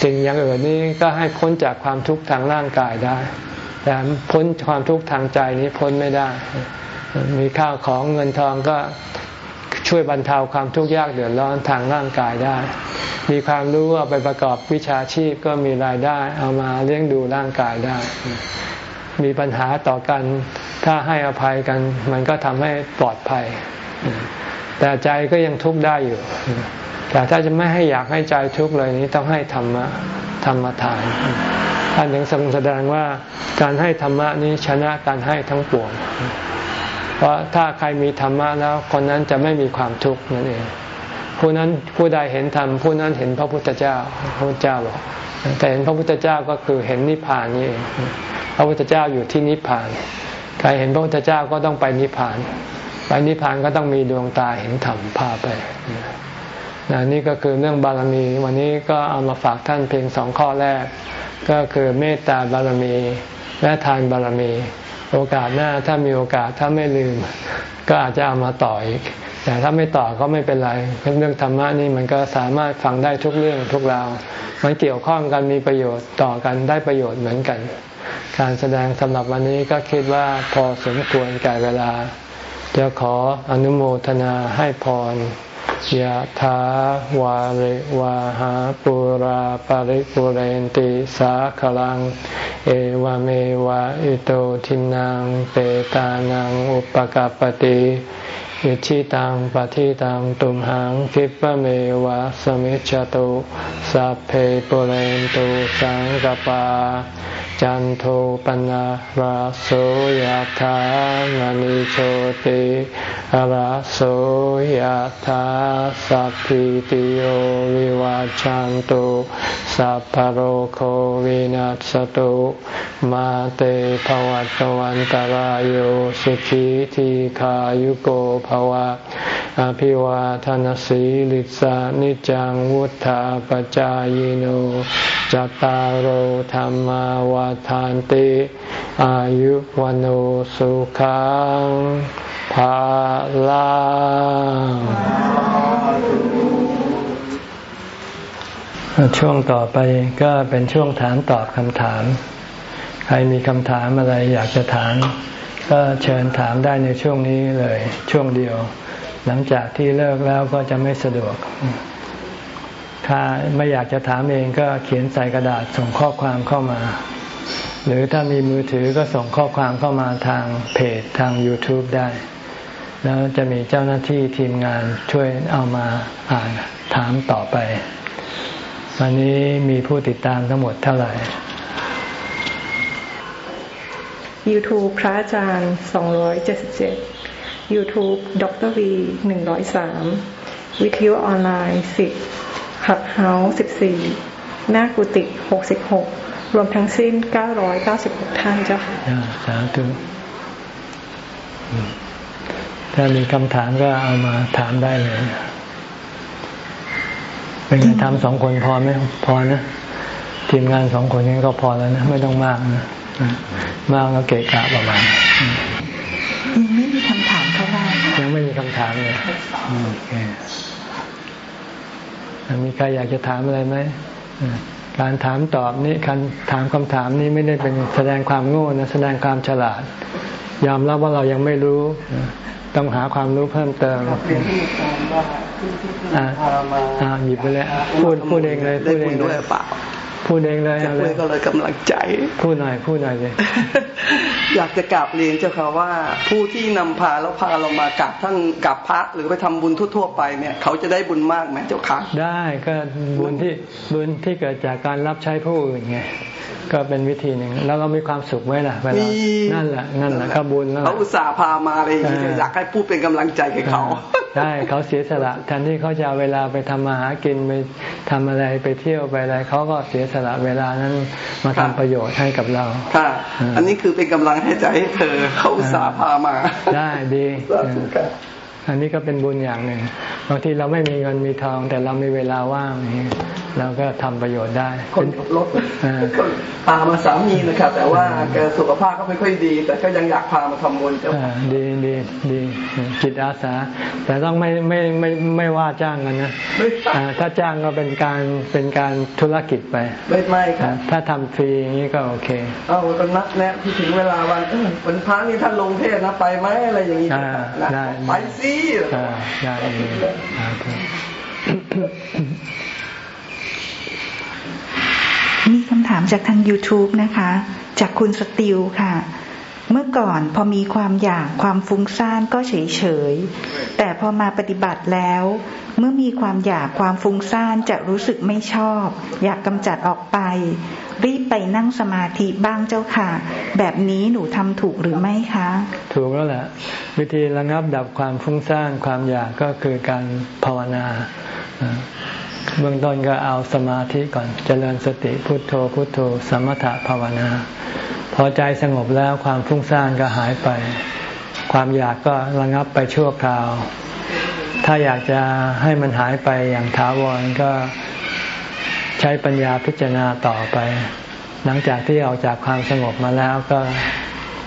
สิ่งอย่างอื่นนี้ก็ให้พ้นจากความทุกข์ทางร่างกายได้ แต่พ้นความทุกข์ทางใจนี้พ้นไม่ได้ มีข้าวของเงินทองก็ช่วยบรรเทาความทุกข์ยากเดือดร้อนทางร่างกายได้ มีความรู้เอาไปประกอบวิชาชีพก็มีรายได้ เอามาเลี้ยงดูร่างกายได้ มีปัญหาต่อกันถ้าให้อภัยกัน มันก็ทำให้ปลอดภัย แต่ใจก็ยังทุกข์ได้อยู่ แต่ถ้าจะไม่ให้อยากให้ใจทุกข์เลยนี้ต้องให้ธรรมะธรรมทานท่านยังทรงแสดงว่าการให้ธรรมะนี้ชนะการให้ทั้งปวง ราะถ้าใครมีธรรมะแล้วคนนั้นจะไม่มีความทุกข์นั่นเองผู้นั้นผู้ใดเห็นธรรมผู้นั้นเห็นพระพุทธเจ้าพระพุทธเจ้าบอกแต่เห็นพระพุทธเจ้าก็คือเห็นนิพพานนี่เองพระพุทธเจ้าอยู่ที่นิพพาน ใครเห็นพระพุทธเจ้าก็ต้องไปนิพพาน ไปนิพพานก็ต้องมีดวงตาเห็นธรรมพาไปนนี่ก็คือเรื่องบารมี วันนี้ก็เอามาฝากท่านเพียงสองข้อแรก ก็คือเมตตาบารมีและทานบารมี โอกาสหน้าถ้ามีโอกาสถ้าไม่ลืม ก็อาจจะเอามาต่ออีก แต่ถ้าไม่ต่อก็ไม่เป็นไรเรื่องธรรมะนี่มันก็สามารถฟังได้ทุกเรื่องทุกราวมันเกี่ยวข้องกันมีประโยชน์ต่อกันได้ประโยชน์เหมือนกัน การแสดงสำหรับวันนี้ก็คิดว่าพอสมควรแก่เวลาจะขออนุโมทนาให้พร ยะถาวาริวาหาปุราปาริปุเรนติสาขลัง เอวเมวะอิโตทินังเปตานังอุปกาปติ อิชิตังปฏิตังตุมหังคิปะเมวะสมิจจตุสัพเพปุเรนตุสังกปา จันโทปนะราโสยธามณิโชติราโสยธาสัพพิติโยวิวาจันตุสัพพโรโควินัสตุมาเตภวัตวันตารโยสุขีทีขายุโกภวะอภิวาทานสีลิสานิจังวุธาปจายโนจตารโหธรรมวาทานติอายุวันโอสุขังภาลังช่วงต่อไปก็เป็นช่วงถามตอบคำถาม ใครมีคำถามอะไรอยากจะถาม ก็เชิญถามได้ในช่วงนี้เลยช่วงเดียว หลังจากที่เลิกแล้วก็จะไม่สะดวก ถ้าไม่อยากจะถามเองก็เขียนใส่กระดาษส่งข้อความเข้ามา หรือถ้ามีมือถือก็ส่งข้อความเข้ามาทางเพจทาง YouTube ได้ แล้วจะมีเจ้าหน้าที่ทีมงานช่วยเอามาอ่านถามต่อไป วันนี้มีผู้ติดตามทั้งหมดเท่าไหร่ YouTube พระอาจารย์ 277 YouTube ดรวี103 วิทยุออนไลน์ 10ขับเฮาส์สิบสี่หน้ากุฏิหกสิบหกรวมทั้งสิ้นเก้าร้อยเก้าสิบหกท่านเจ้าค่ะสาธุถ้ามีคำถามก็เอามาถามได้เลย เป็นไงทำสองคนพอไหมพอนะ ทีมงานสองคนนี้ก็พอแล้วนะ ไม่ต้องมากนะ มากแล้วเกะกะประมาณยังไม่มีคำถามเท่าไหร่ยังไม่มีคำถามเลยโอเคมีใครอยากจะถามอะไรไหมการถามตอบนี้การถามคำถามนี้ไม่ได้เป็นแสดงความโง่นะแสดงความฉลาด ยอมรับว่าเรายังไม่รู้ ต้องหาความรู้เพิ่มเติมอ่าหยิบไปเลยพูดพูดเองเลยพูดเองเลย พูดเองเลยจะคุยก็เลยกำลังใจ พูดหน่อยพูดหน่อยเลยอยากจะกราบเรียนเจ้าค่ะว่า ผู้ที่นำพาแล้วพาเรามากราบท่านกราบพระหรือไปทำบุญทั่วๆไปเนี่ยเขาจะได้บุญมากไหมเจ้าค่ะได้ก็บุญที่บุญที่เกิดจากการรับใช้ผู้อื่นไงก็เป็นวิธีหนึ่งแล้วเรามีความสุขไหมล่ะเวลานั่นแหละนั่นแหละก็บุญแล้วเขาอุตส่าห์พามาเลยอยากให้ผู้เป็นกำลังใจกับเขาใช่เขาเสียสละแทนที่เขาจะเอาเวลาไปทำมาหากินไปทำอะไรไปเที่ยวไปอะไรเขาก็เสียสละเวลานั้นมาทำประโยชน์ให้กับเรา ค่ะ อันนี้คือเป็นกำลังให้ใจให้เธอเขาอุตส่าห์พามา ได้ดี อันนี้ก็เป็นบุญอย่างหนึ่งบางทีเราไม่มีเงินมีทอง แต่เรามีเวลาว่างนี่เราก็ทำประโยชน์ได้ คนขับรถพามาสามีนะครับ แต่ว่าแกสุขภาพก็ไม่ค่อยดี แต่ก็ยังอยากพามาทำบุญเจ้าดีดีดีจิตอาสา แต่ต้องไม่ไม่ไม่ไม่ว่าจ้างกันนะถ้าจ้างก็เป็นการเป็นการธุรกิจไป ไม่ไม่ครับถ้าทำฟรีอย่างนี้ก็โอเคเอาก็นัดแนะที่ถึงเวลาวันวันพระนี่ท่านลงเทศนะไปไหมอะไรอย่างนี้ไปสิได้มีคำถามจากทาง YouTube นะคะ จากคุณสติลค่ะ เมื่อก่อนพอมีความอยากความฟุ้งซ่านก็เฉยเฉย แต่พอมาปฏิบัติแล้ว เมื่อมีความอยากความฟุ้งซ่านจะรู้สึกไม่ชอบ อยากกำจัดออกไป รีบไปนั่งสมาธิบ้างเจ้าค่ะ แบบนี้หนูทำถูกหรือไม่คะ ถูกแล้วแหละวิธีระงับดับความฟุ้งซ่านความอยากก็คือการภาวนาเบื้องต้นก็เอาสมาธิก่อนเจริญสติพุทโธพุทโธสมถะภาวนา พอใจสงบแล้วความฟุ้งซ่านก็หายไป ความอยากก็ระงับไปชั่วคราว ถ้าอยากจะให้มันหายไปอย่างถาวรก็ใช้ปัญญาพิจารณาต่อไป หลังจากที่ออกจากความสงบมาแล้วก็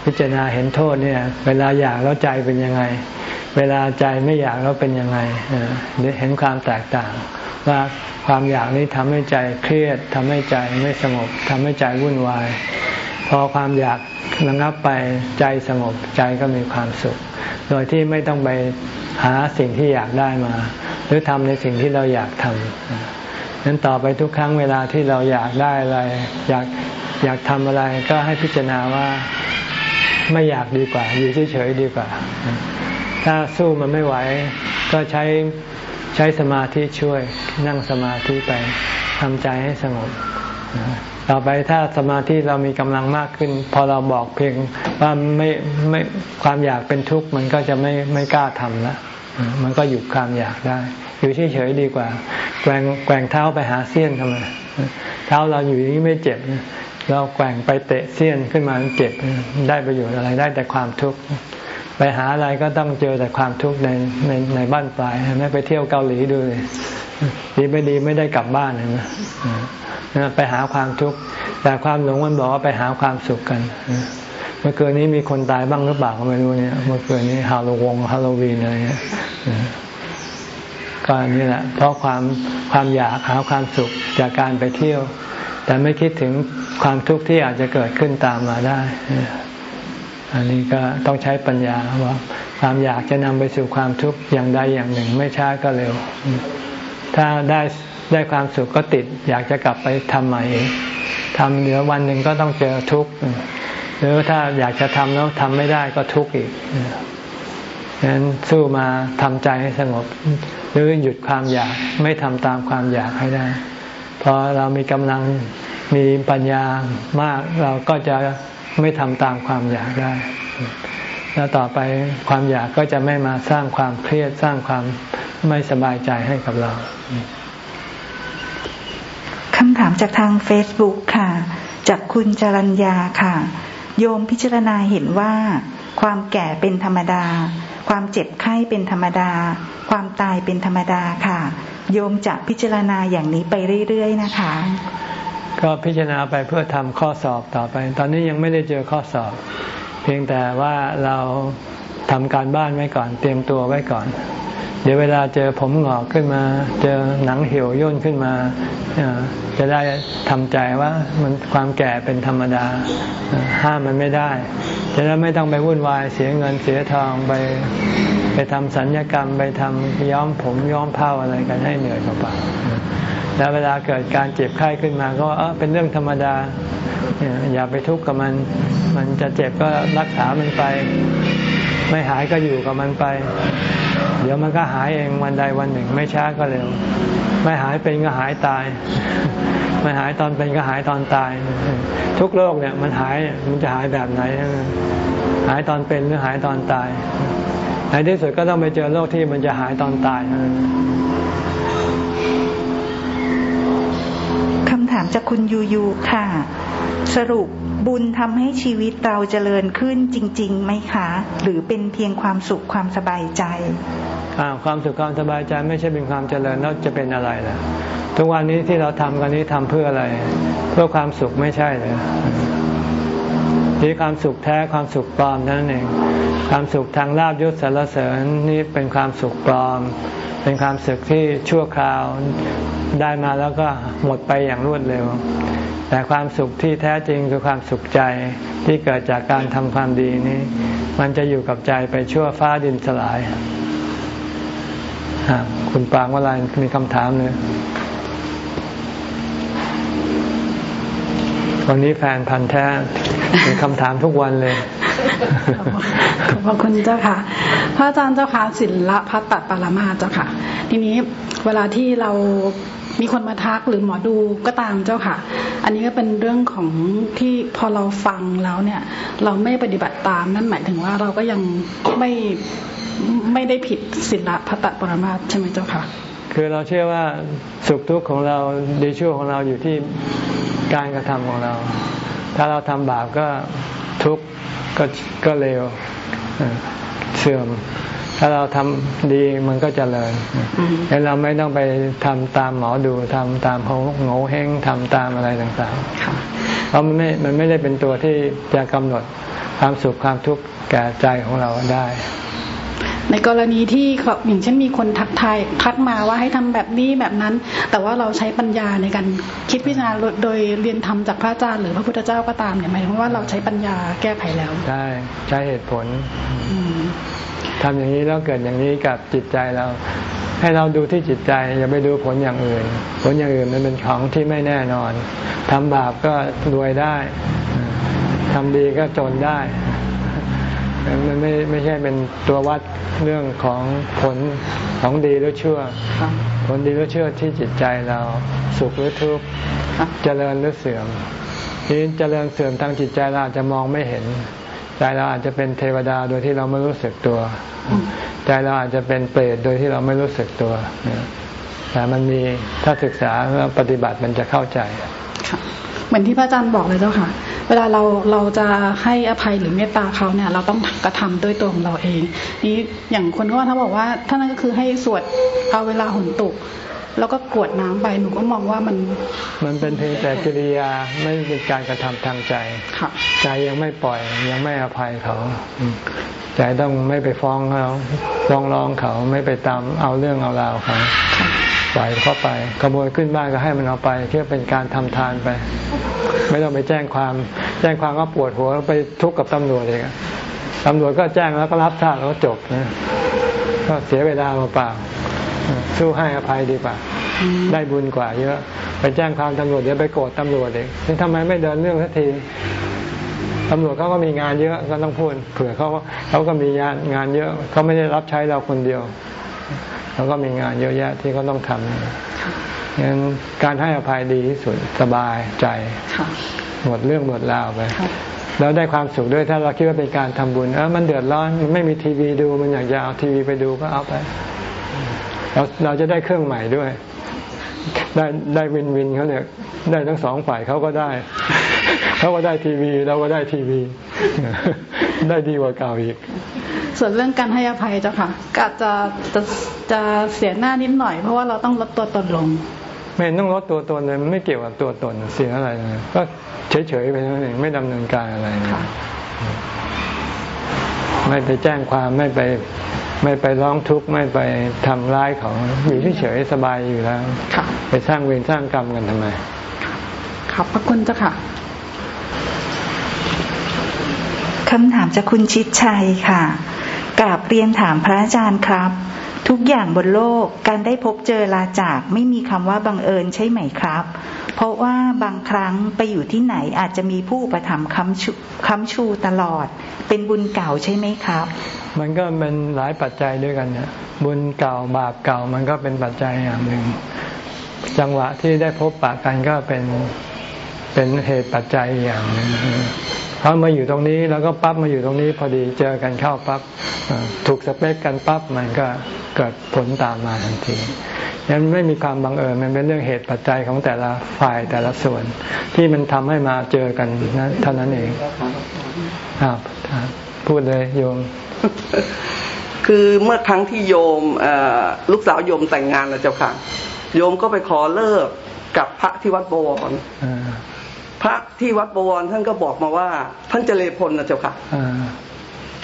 พิจารณาเห็นโทษเนี่ย เวลาอยากแล้วใจเป็นยังไง เวลาใจไม่อยากแล้วเป็นยังไงเห็นความแตกต่าง ว่าความอยากนี้ทำให้ใจเครียดทำให้ใจไม่สงบทำให้ใจวุ่นวาย พอความอยากระงับไปใจสงบใจก็มีความสุข โดยที่ไม่ต้องไปหาสิ่งที่อยากได้มา หรือทำในสิ่งที่เราอยากทำนั้นต่อไปทุกครั้งเวลาที่เราอยากได้อะไร อยากอยากทำอะไรก็ให้พิจารณาว่าไม่อยากดีกว่า อยู่เฉยๆดีกว่า ถ้าสู้มันไม่ไหว ก็ใช้ใช้สมาธิช่วยนั่งสมาธิไปทำใจให้สงบ ต่อไปถ้าสมาธิเรามีกำลังมากขึ้น พอเราบอกเพียงว่าไม่ไม่ความอยากเป็นทุกข์มันก็จะไม่ไม่กล้าทำละมันก็หยุดความอยากได้ อยู่เฉยๆดีกว่า แกว่งแกว่งเท้าไปหาเสี้ยนทำไมเท้าเราอยู่นี้ไม่เจ็บเราแกว่งไปเตะเสี้ยนขึ้นมาเจ็บได้ประโยชน์อะไรได้แต่ความทุกข์ไปหาอะไรก็ต้องเจอแต่ความทุกข์ในในในบ้านปลายไม่ไปเที่ยวเกาหลีดูเลยดีไม่ดีไม่ได้กลับบ้านเห็นไหม ไปหาความทุกข์แต่ความหลงมันบอกว่าไปหาความสุขกัน เมื่อคืนนี้มีคนตายบ้างหรือเปล่าก็ไม่รู้เนี่ย เมื่อคืนนี้ฮาโลวงฮาโลวีนอะไรเนี่ยก็นี่แหละ เพราะความความอยากหาความสุขจากการไปเที่ยว แต่ไม่คิดถึงความทุกข์ที่อาจจะเกิดขึ้นตามมาได้ อันนี้ก็ต้องใช้ปัญญาว่าความอยากจะนำไปสู่ความทุกข์อย่างใดอย่างหนึ่ง ไม่ช้าก็เร็ว ถ้าได้ ได้ความสุขก็ติด อยากจะกลับไปทำใหม่อีกทำเดี๋ยววันหนึ่งก็ต้องเจอทุกข์หรือถ้าอยากจะทำแล้วทำไม่ได้ก็ทุกข์อีกฉะนั้นสู้มาทำใจให้สงบ หรือหยุดความอยากไม่ทำตามความอยากให้ได้พอเรามีกำลังมีปัญญามากเราก็จะไม่ทำตามความอยากได้ แล้วต่อไปความอยากก็จะไม่มาสร้างความเครียดสร้างความไม่สบายใจให้กับเรา จากทาง Facebook ค่ะ จากคุณจรัญญาค่ะ โยมพิจารณาเห็นว่า ความแก่เป็นธรรมดา ความเจ็บไข้เป็นธรรมดา ความตายเป็นธรรมดาค่ะ โยมจะพิจารณาอย่างนี้ไปเรื่อยๆนะคะ ก็พิจารณาไปเพื่อทำข้อสอบต่อไป ตอนนี้ยังไม่ได้เจอข้อสอบ เพียงแต่ว่าเราทำการบ้านไว้ก่อน เตรียมตัวไว้ก่อน เดี๋ยวเวลาเจอผมหงอกขึ้นมา เจอหนังเหี่ยวย่นขึ้นมา จะได้ทำใจว่ามันความแก่เป็นธรรมดา ห้ามมันไม่ได้ จะได้ไม่ต้องไปวุ่นวายเสียเงินเสียทองไปไปทำสัญญกรรมไปทำย้อมผมย้อมผ้าอะไรกันให้เหนื่อยเปล่าแล้วเวลาเกิดการเจ็บไข้ขึ้นมาก็เออเป็นเรื่องธรรมดา อย่าไปทุกข์กับมัน มันจะเจ็บก็รักษามันไป ไม่หายก็อยู่กับมันไป เดี๋ยวมันก็หายเองวันใดวันหนึ่ง ไม่ช้าก็เร็ว ไม่หายเป็นก็หายตาย ไม่หายตอนเป็นก็หายตอนตาย ทุกโรคเนี่ยมันหายมันจะหายแบบไหน หายตอนเป็นหรือหายตอนตายในที่สุดก็ต้องไปเจอโรคที่มันจะหายตอนตายคำถามจากคุณยูยูค่ะ สรุป บุญทำให้ชีวิตเราเจริญขึ้นจริง ๆ ไหมคะ หรือเป็นเพียงความสุขความสบายใจความสุขความสบายใจไม่ใช่เป็นความเจริญแล้วจะเป็นอะไรล่ะ ทุกวันนี้ที่เราทำกันนี้ทำเพื่ออะไร เพื่อความสุขไม่ใช่เลย นี่ความสุขแท้ความสุขปลอมนั่นเองความสุขทางลาบยศสารเสริญนี่เป็นความสุขปลอม เป็นความสุขที่ชั่วคราวได้มาแล้วก็หมดไปอย่างรวดเร็ว แต่ความสุขที่แท้จริงคือความสุขใจที่เกิดจากการทำความดีนี้ มันจะอยู่กับใจไปชั่วฟ้าดินสลาย คุณปางวลายมีคำถามเลย วันนี้แฟนพันธ์แท้มีคำถามทุกวันเลยขอบพระคุณเจ้าค่ะ พระอาจารย์เจ้าค่ะศิลพัตตปรมาเจ้าค่ะ ทีนี้เวลาที่เรามีคนมาทักหรือหมอดูก็ตามเจ้าค่ะ อันนี้ก็เป็นเรื่องของที่พอเราฟังแล้วเนี่ย เราไม่ปฏิบัติตามนั่นหมายถึงว่าเราก็ยังไม่ไม่ได้ผิดศิลพัตตปรมาใช่ไหมเจ้าค่ะ คือเราเชื่อว่าสุขทุกข์ของเราดีชั่วของเราอยู่ที่การกระทำของเรา ถ้าเราทำบาปก็ทุกข์ก็ก็เลวเสื่อม ถ้าเราทำดีมันก็เจริญแล้วเราไม่ต้องไปทำตามหมอดูทำตามเขาโง่เฮงทำตามอะไรต่างๆเพราะมันไม่มันไม่ได้เป็นตัวที่จะกำหนดความสุขความทุกข์แก่ใจของเราได้ ในกรณีที่อย่างเช่นมีคนทักทายทักมาว่าให้ทำแบบนี้แบบนั้น แต่ว่าเราใช้ปัญญาในการคิดพิจารณาโดยเรียนธรรมจากพระอาจารย์หรือพระพุทธเจ้าก็ตามเนี่ยหมายถึงว่าเราใช้ปัญญาแก้ไขแล้วใช่ใช้เหตุผลทำอย่างนี้แล้วเกิดอย่างนี้กับจิตใจเรา ให้เราดูที่จิตใจอย่าไปดูผลอย่างอื่น ผลอย่างอื่นมันเป็นของที่ไม่แน่นอนทำบาปก็รวยได้ทำดีก็จนได้ มันไม่ไม่ใช่เป็นตัววัดเรื่องของผลของดีหรือชั่ว ผลดีหรือชั่วที่จิตใจเราสุขหรือทุกข์เจริญหรือเสื่อมนี้เจริญเสื่อมทางจิตใจเราอาจจะมองไม่เห็น ใจเราอาจจะเป็นเทวดาโดยที่เราไม่รู้สึกตัว ใจเราอาจจะเป็นเปรตโดยที่เราไม่รู้สึกตัวแต่มันมีถ้าศึกษาแล้วปฏิบัติมันจะเข้าใจเหมือนที่พระอาจารย์บอกเลยเจ้าค่ะ เวลาเราเราจะให้อภัยหรือเมตตาเขาเนี่ย เราต้องกระทำด้วยตัวของเราเอง นี้อย่างคนก็ถ้าบอกว่าท่านนั้นก็คือให้สวดเอาเวลาหุนตุก แล้วก็กวดน้ำไปหนูก็มองว่ามัน มันเป็นเพียงแต่กิริยาไม่เป็นการกระทำทางใจใจยังไม่ปล่อยยังไม่อภัยเขาใจต้องไม่ไปฟ้องเขาร้องร้องเขาไม่ไปตามเอาเรื่องเอาราวเขา ปล่อยเข้าไปขโมยขึ้นบ้านก็ให้มันเอาไปเพื่อเป็นการทำทานไป ไม่ต้องไปแจ้งความ แจ้งความก็ปวดหัวไปทุกข์กับตำรวจเองตำรวจก็แจ้งแล้วก็รับทราบแล้วก็จบนะก็เสียเวลาเปล่าสู้ให้อภัยดีกว่า ได้บุญกว่า เยอะ ไปแจ้งความตำรวจเดี๋ยวไปโกรธตำรวจเองนี่ทำไมไม่เดินเรื่องสักทีตำรวจเขาก็มีงานเยอะก็ต้องพูดเผื่อเขาเขาก็มีงานงานเยอะเขาไม่ได้รับใช้เราคนเดียว เขาก็มีงานเยอะแยะที่เขาต้องทำงั้นการให้อภัยดีที่สุดสบายใจหมดเรื่องหมดราวไปแล้วได้ความสุขด้วยถ้าเราคิดว่าเป็นการทำบุญเออมันเดือดร้อนมันไม่มีทีวีดูมันอยากจะเอาทีวีไปดูก็เอาไปเราเราจะได้เครื่องใหม่ด้วย ได้ได้วินวินเขาเนี่ยได้ทั้งสองฝ่ายเขาก็ได้เขาก็ได้ทีวีเราก็ได้ทีวี ได้ดีกว่าเก่าอีก ส่วนเรื่องการให้อภัยเจ้าค่ะก็จะจะ จะเสียหน้านิดหน่อย เพราะว่าเราต้องลดตัวตนลงไม่ต้องลดตัวตนเลยมันไม่เกี่ยวกับตัวตนเสียอะไรเลยก็เฉยๆไปนั่นเองไม่ดำเนินการอะไรไม่ไปแจ้งความไม่ไปไม่ไปร้องทุกข์ไม่ไปทำร้ายเขาอยู่เฉยๆสบายอยู่แล้วไปสร้างเวรสร้างกรรมกันทำไมขอบพระคุณเจ้าค่ะคำถามจากคุณชิดชัยค่ะกราบเรียนถามพระอาจารย์ครับ ทุกอย่างบนโลกการได้พบเจอลาจากไม่มีคำว่าบังเอิญใช่ไหมครับ เพราะว่าบางครั้งไปอยู่ที่ไหนอาจจะมีผู้ประทับคำชูคำชูตลอด เป็นบุญเก่าใช่ไหมครับ มันก็เป็นหลายปัจจัยด้วยกันเนี่ยบุญเก่าบาปเก่ามันก็เป็นปัจจัยอย่างหนึ่ง จังหวะที่ได้พบปะกันก็เป็นเป็นเหตุปัจจัยอย่างหนึ่ง เขามาอยู่ตรงนี้แล้วก็ปั๊บมาอยู่ตรงนี้ พอดีเจอกันเข้าปั๊บถูกสเปคกันปั๊บมันก็เกิดผลตามมาทันทียังไม่มีความบังเอิญมันเป็นเรื่องเหตุปัจจัยของแต่ละฝ่ายแต่ละส่วน ที่มันทำให้มาเจอกันนะเท่านั้นเองครับพูดเลยโยม คือเมื่อครั้งที่โยมลูกสาวโยมแต่งงานแล้วเจ้าค่ะ โยมก็ไปขอเลิกกับพระที่วัดบวรพ ระที่วัดบวรท่านก็บอกมาว่า ท่านเจริญพลนะเจ้าค่ะ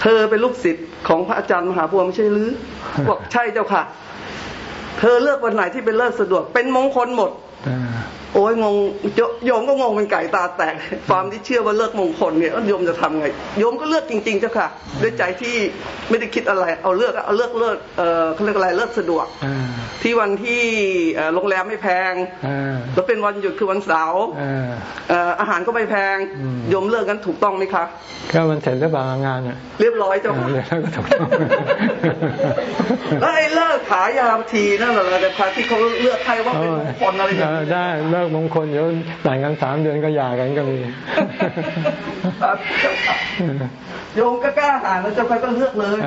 เธอเป็นลูกศิษย์ของพระอาจารย์มหาพวงไม่ใช่หรือบอกใช่เจ้าค่ะ เธอเลือกวันไหนที่เป็นเลิกสะดวก เป็นมงคลหมด โอ้ยงงโยมก็งงเป็นไก่ตาแตกความที่เชื่อว่าเลิกมงคลเนี่ยโยมจะทำไงโยมก็เลือกจริงๆเจ้าค่ะ ด้วยใจที่ไม่ได้คิดอะไร เอาเลือกเอาเลือกเลิกเออเขาเรียกอะไรเลิกสะดวกที่วันที่โรงแรมไม่แพงแล้วเป็นวันหยุดคือวันเสาร์อาหารก็ไม่แพงโยมเลิกกันถูกต้องไหมคะก็มันเสร็จหรือเปล่างานอะเรียบร้อยเจ้าค่ะแล้วไอ้เลิกขายาทีนั่นแหละแต่พระที่เขาเลือกใครว่าเป็นมงคลอะไรอย่างเงี้ยได้เลิกมงคลเดี๋ยวแต่งกันสามเดือนก็หย่ากันก็มีโยมก็กล้าหาแล้วจะไปก็เลือกเลย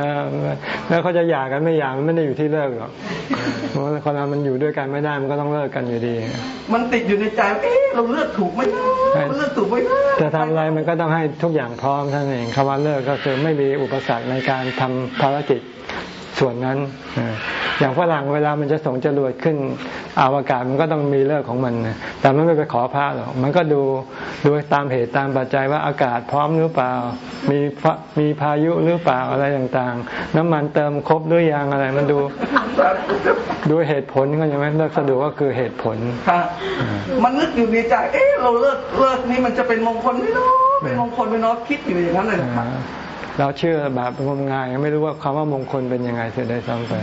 แล้วเขาจะหย่ากันไม่หย่ามันไม่ได้อยู่ที่เลิกหรอกคนเรามันอยู่ด้วยกันไม่ได้มันก็ต้องเลิกกันอยู่ดี มันติดอยู่ในใจเอ๊ะเราเลือกถูกไหมเราเลือกถูกไหมจะทำอะไรมันก็ต้องให้ทุกอย่างพร้อมท่านเองคำว่าเลิกก็คือไม่มีอุปสรรคในการทำภารกิจ ส่วนนั้น อย่างฝรั่งเวลามันจะส่งจรวดขึ้นอวกาศมันก็ต้องมีเลิกของมัน แต่มันไม่ไปขอพระหรอก มันก็ดูดูตามเหตุตามปัจจัยว่าอากาศพร้อมหรือเปล่า มีมีพายุหรือเปล่าอะไรต่างๆ น้ำมันเติมครบหรือยังอะไรมันดูดูเหตุผลก็ยังไม่เลิกสะดวกก็คือเหตุผลมันนึกอยู่ในใจ เอ๊ะเราเลิกเลิกนี้มันจะเป็นมงคลไหมเนาะเป็นมงคลไหมเนาะคิดอยู่อย่างนั้นเลย เราเชื่อแบบงมงายไม่รู้ว่าคำว่ามงคลเป็นยังไงเสียได้ซ้ำไป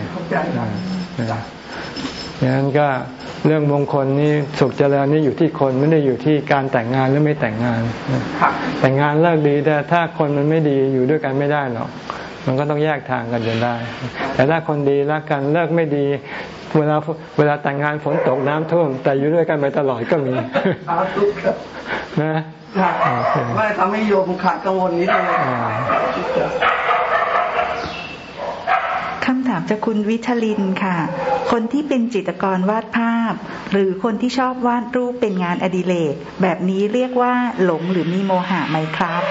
อย่างนั้นก็เรื่องมงคลนี้สุขเจริญนี่อยู่ที่คนไม่ได้อยู่ที่การแต่งงานหรือไม่แต่งงาน แต่งงานเลิกดีแต่ถ้าคนมันไม่ดีอยู่ด้วยกันไม่ได้หรอกมันก็ต้องแยกทางกันจนได้ แต่ถ้าคนดีรักกันเลิกไม่ดี เวลาเวลาแต่งงานฝนตกน้ำท่วม แต่อยู่ด้วยกันไปตลอดก็มีนะ ไม่ทำให้โยมขาดกังวลนิดนึงคำถามจากคุณวิทลินค่ะ คนที่เป็นจิตรกรวาดภาพ หรือคนที่ชอบวาดรูปเป็นงานอดิเรกแบบนี้เรียกว่าหลงหรือมีโมหะไหมครับ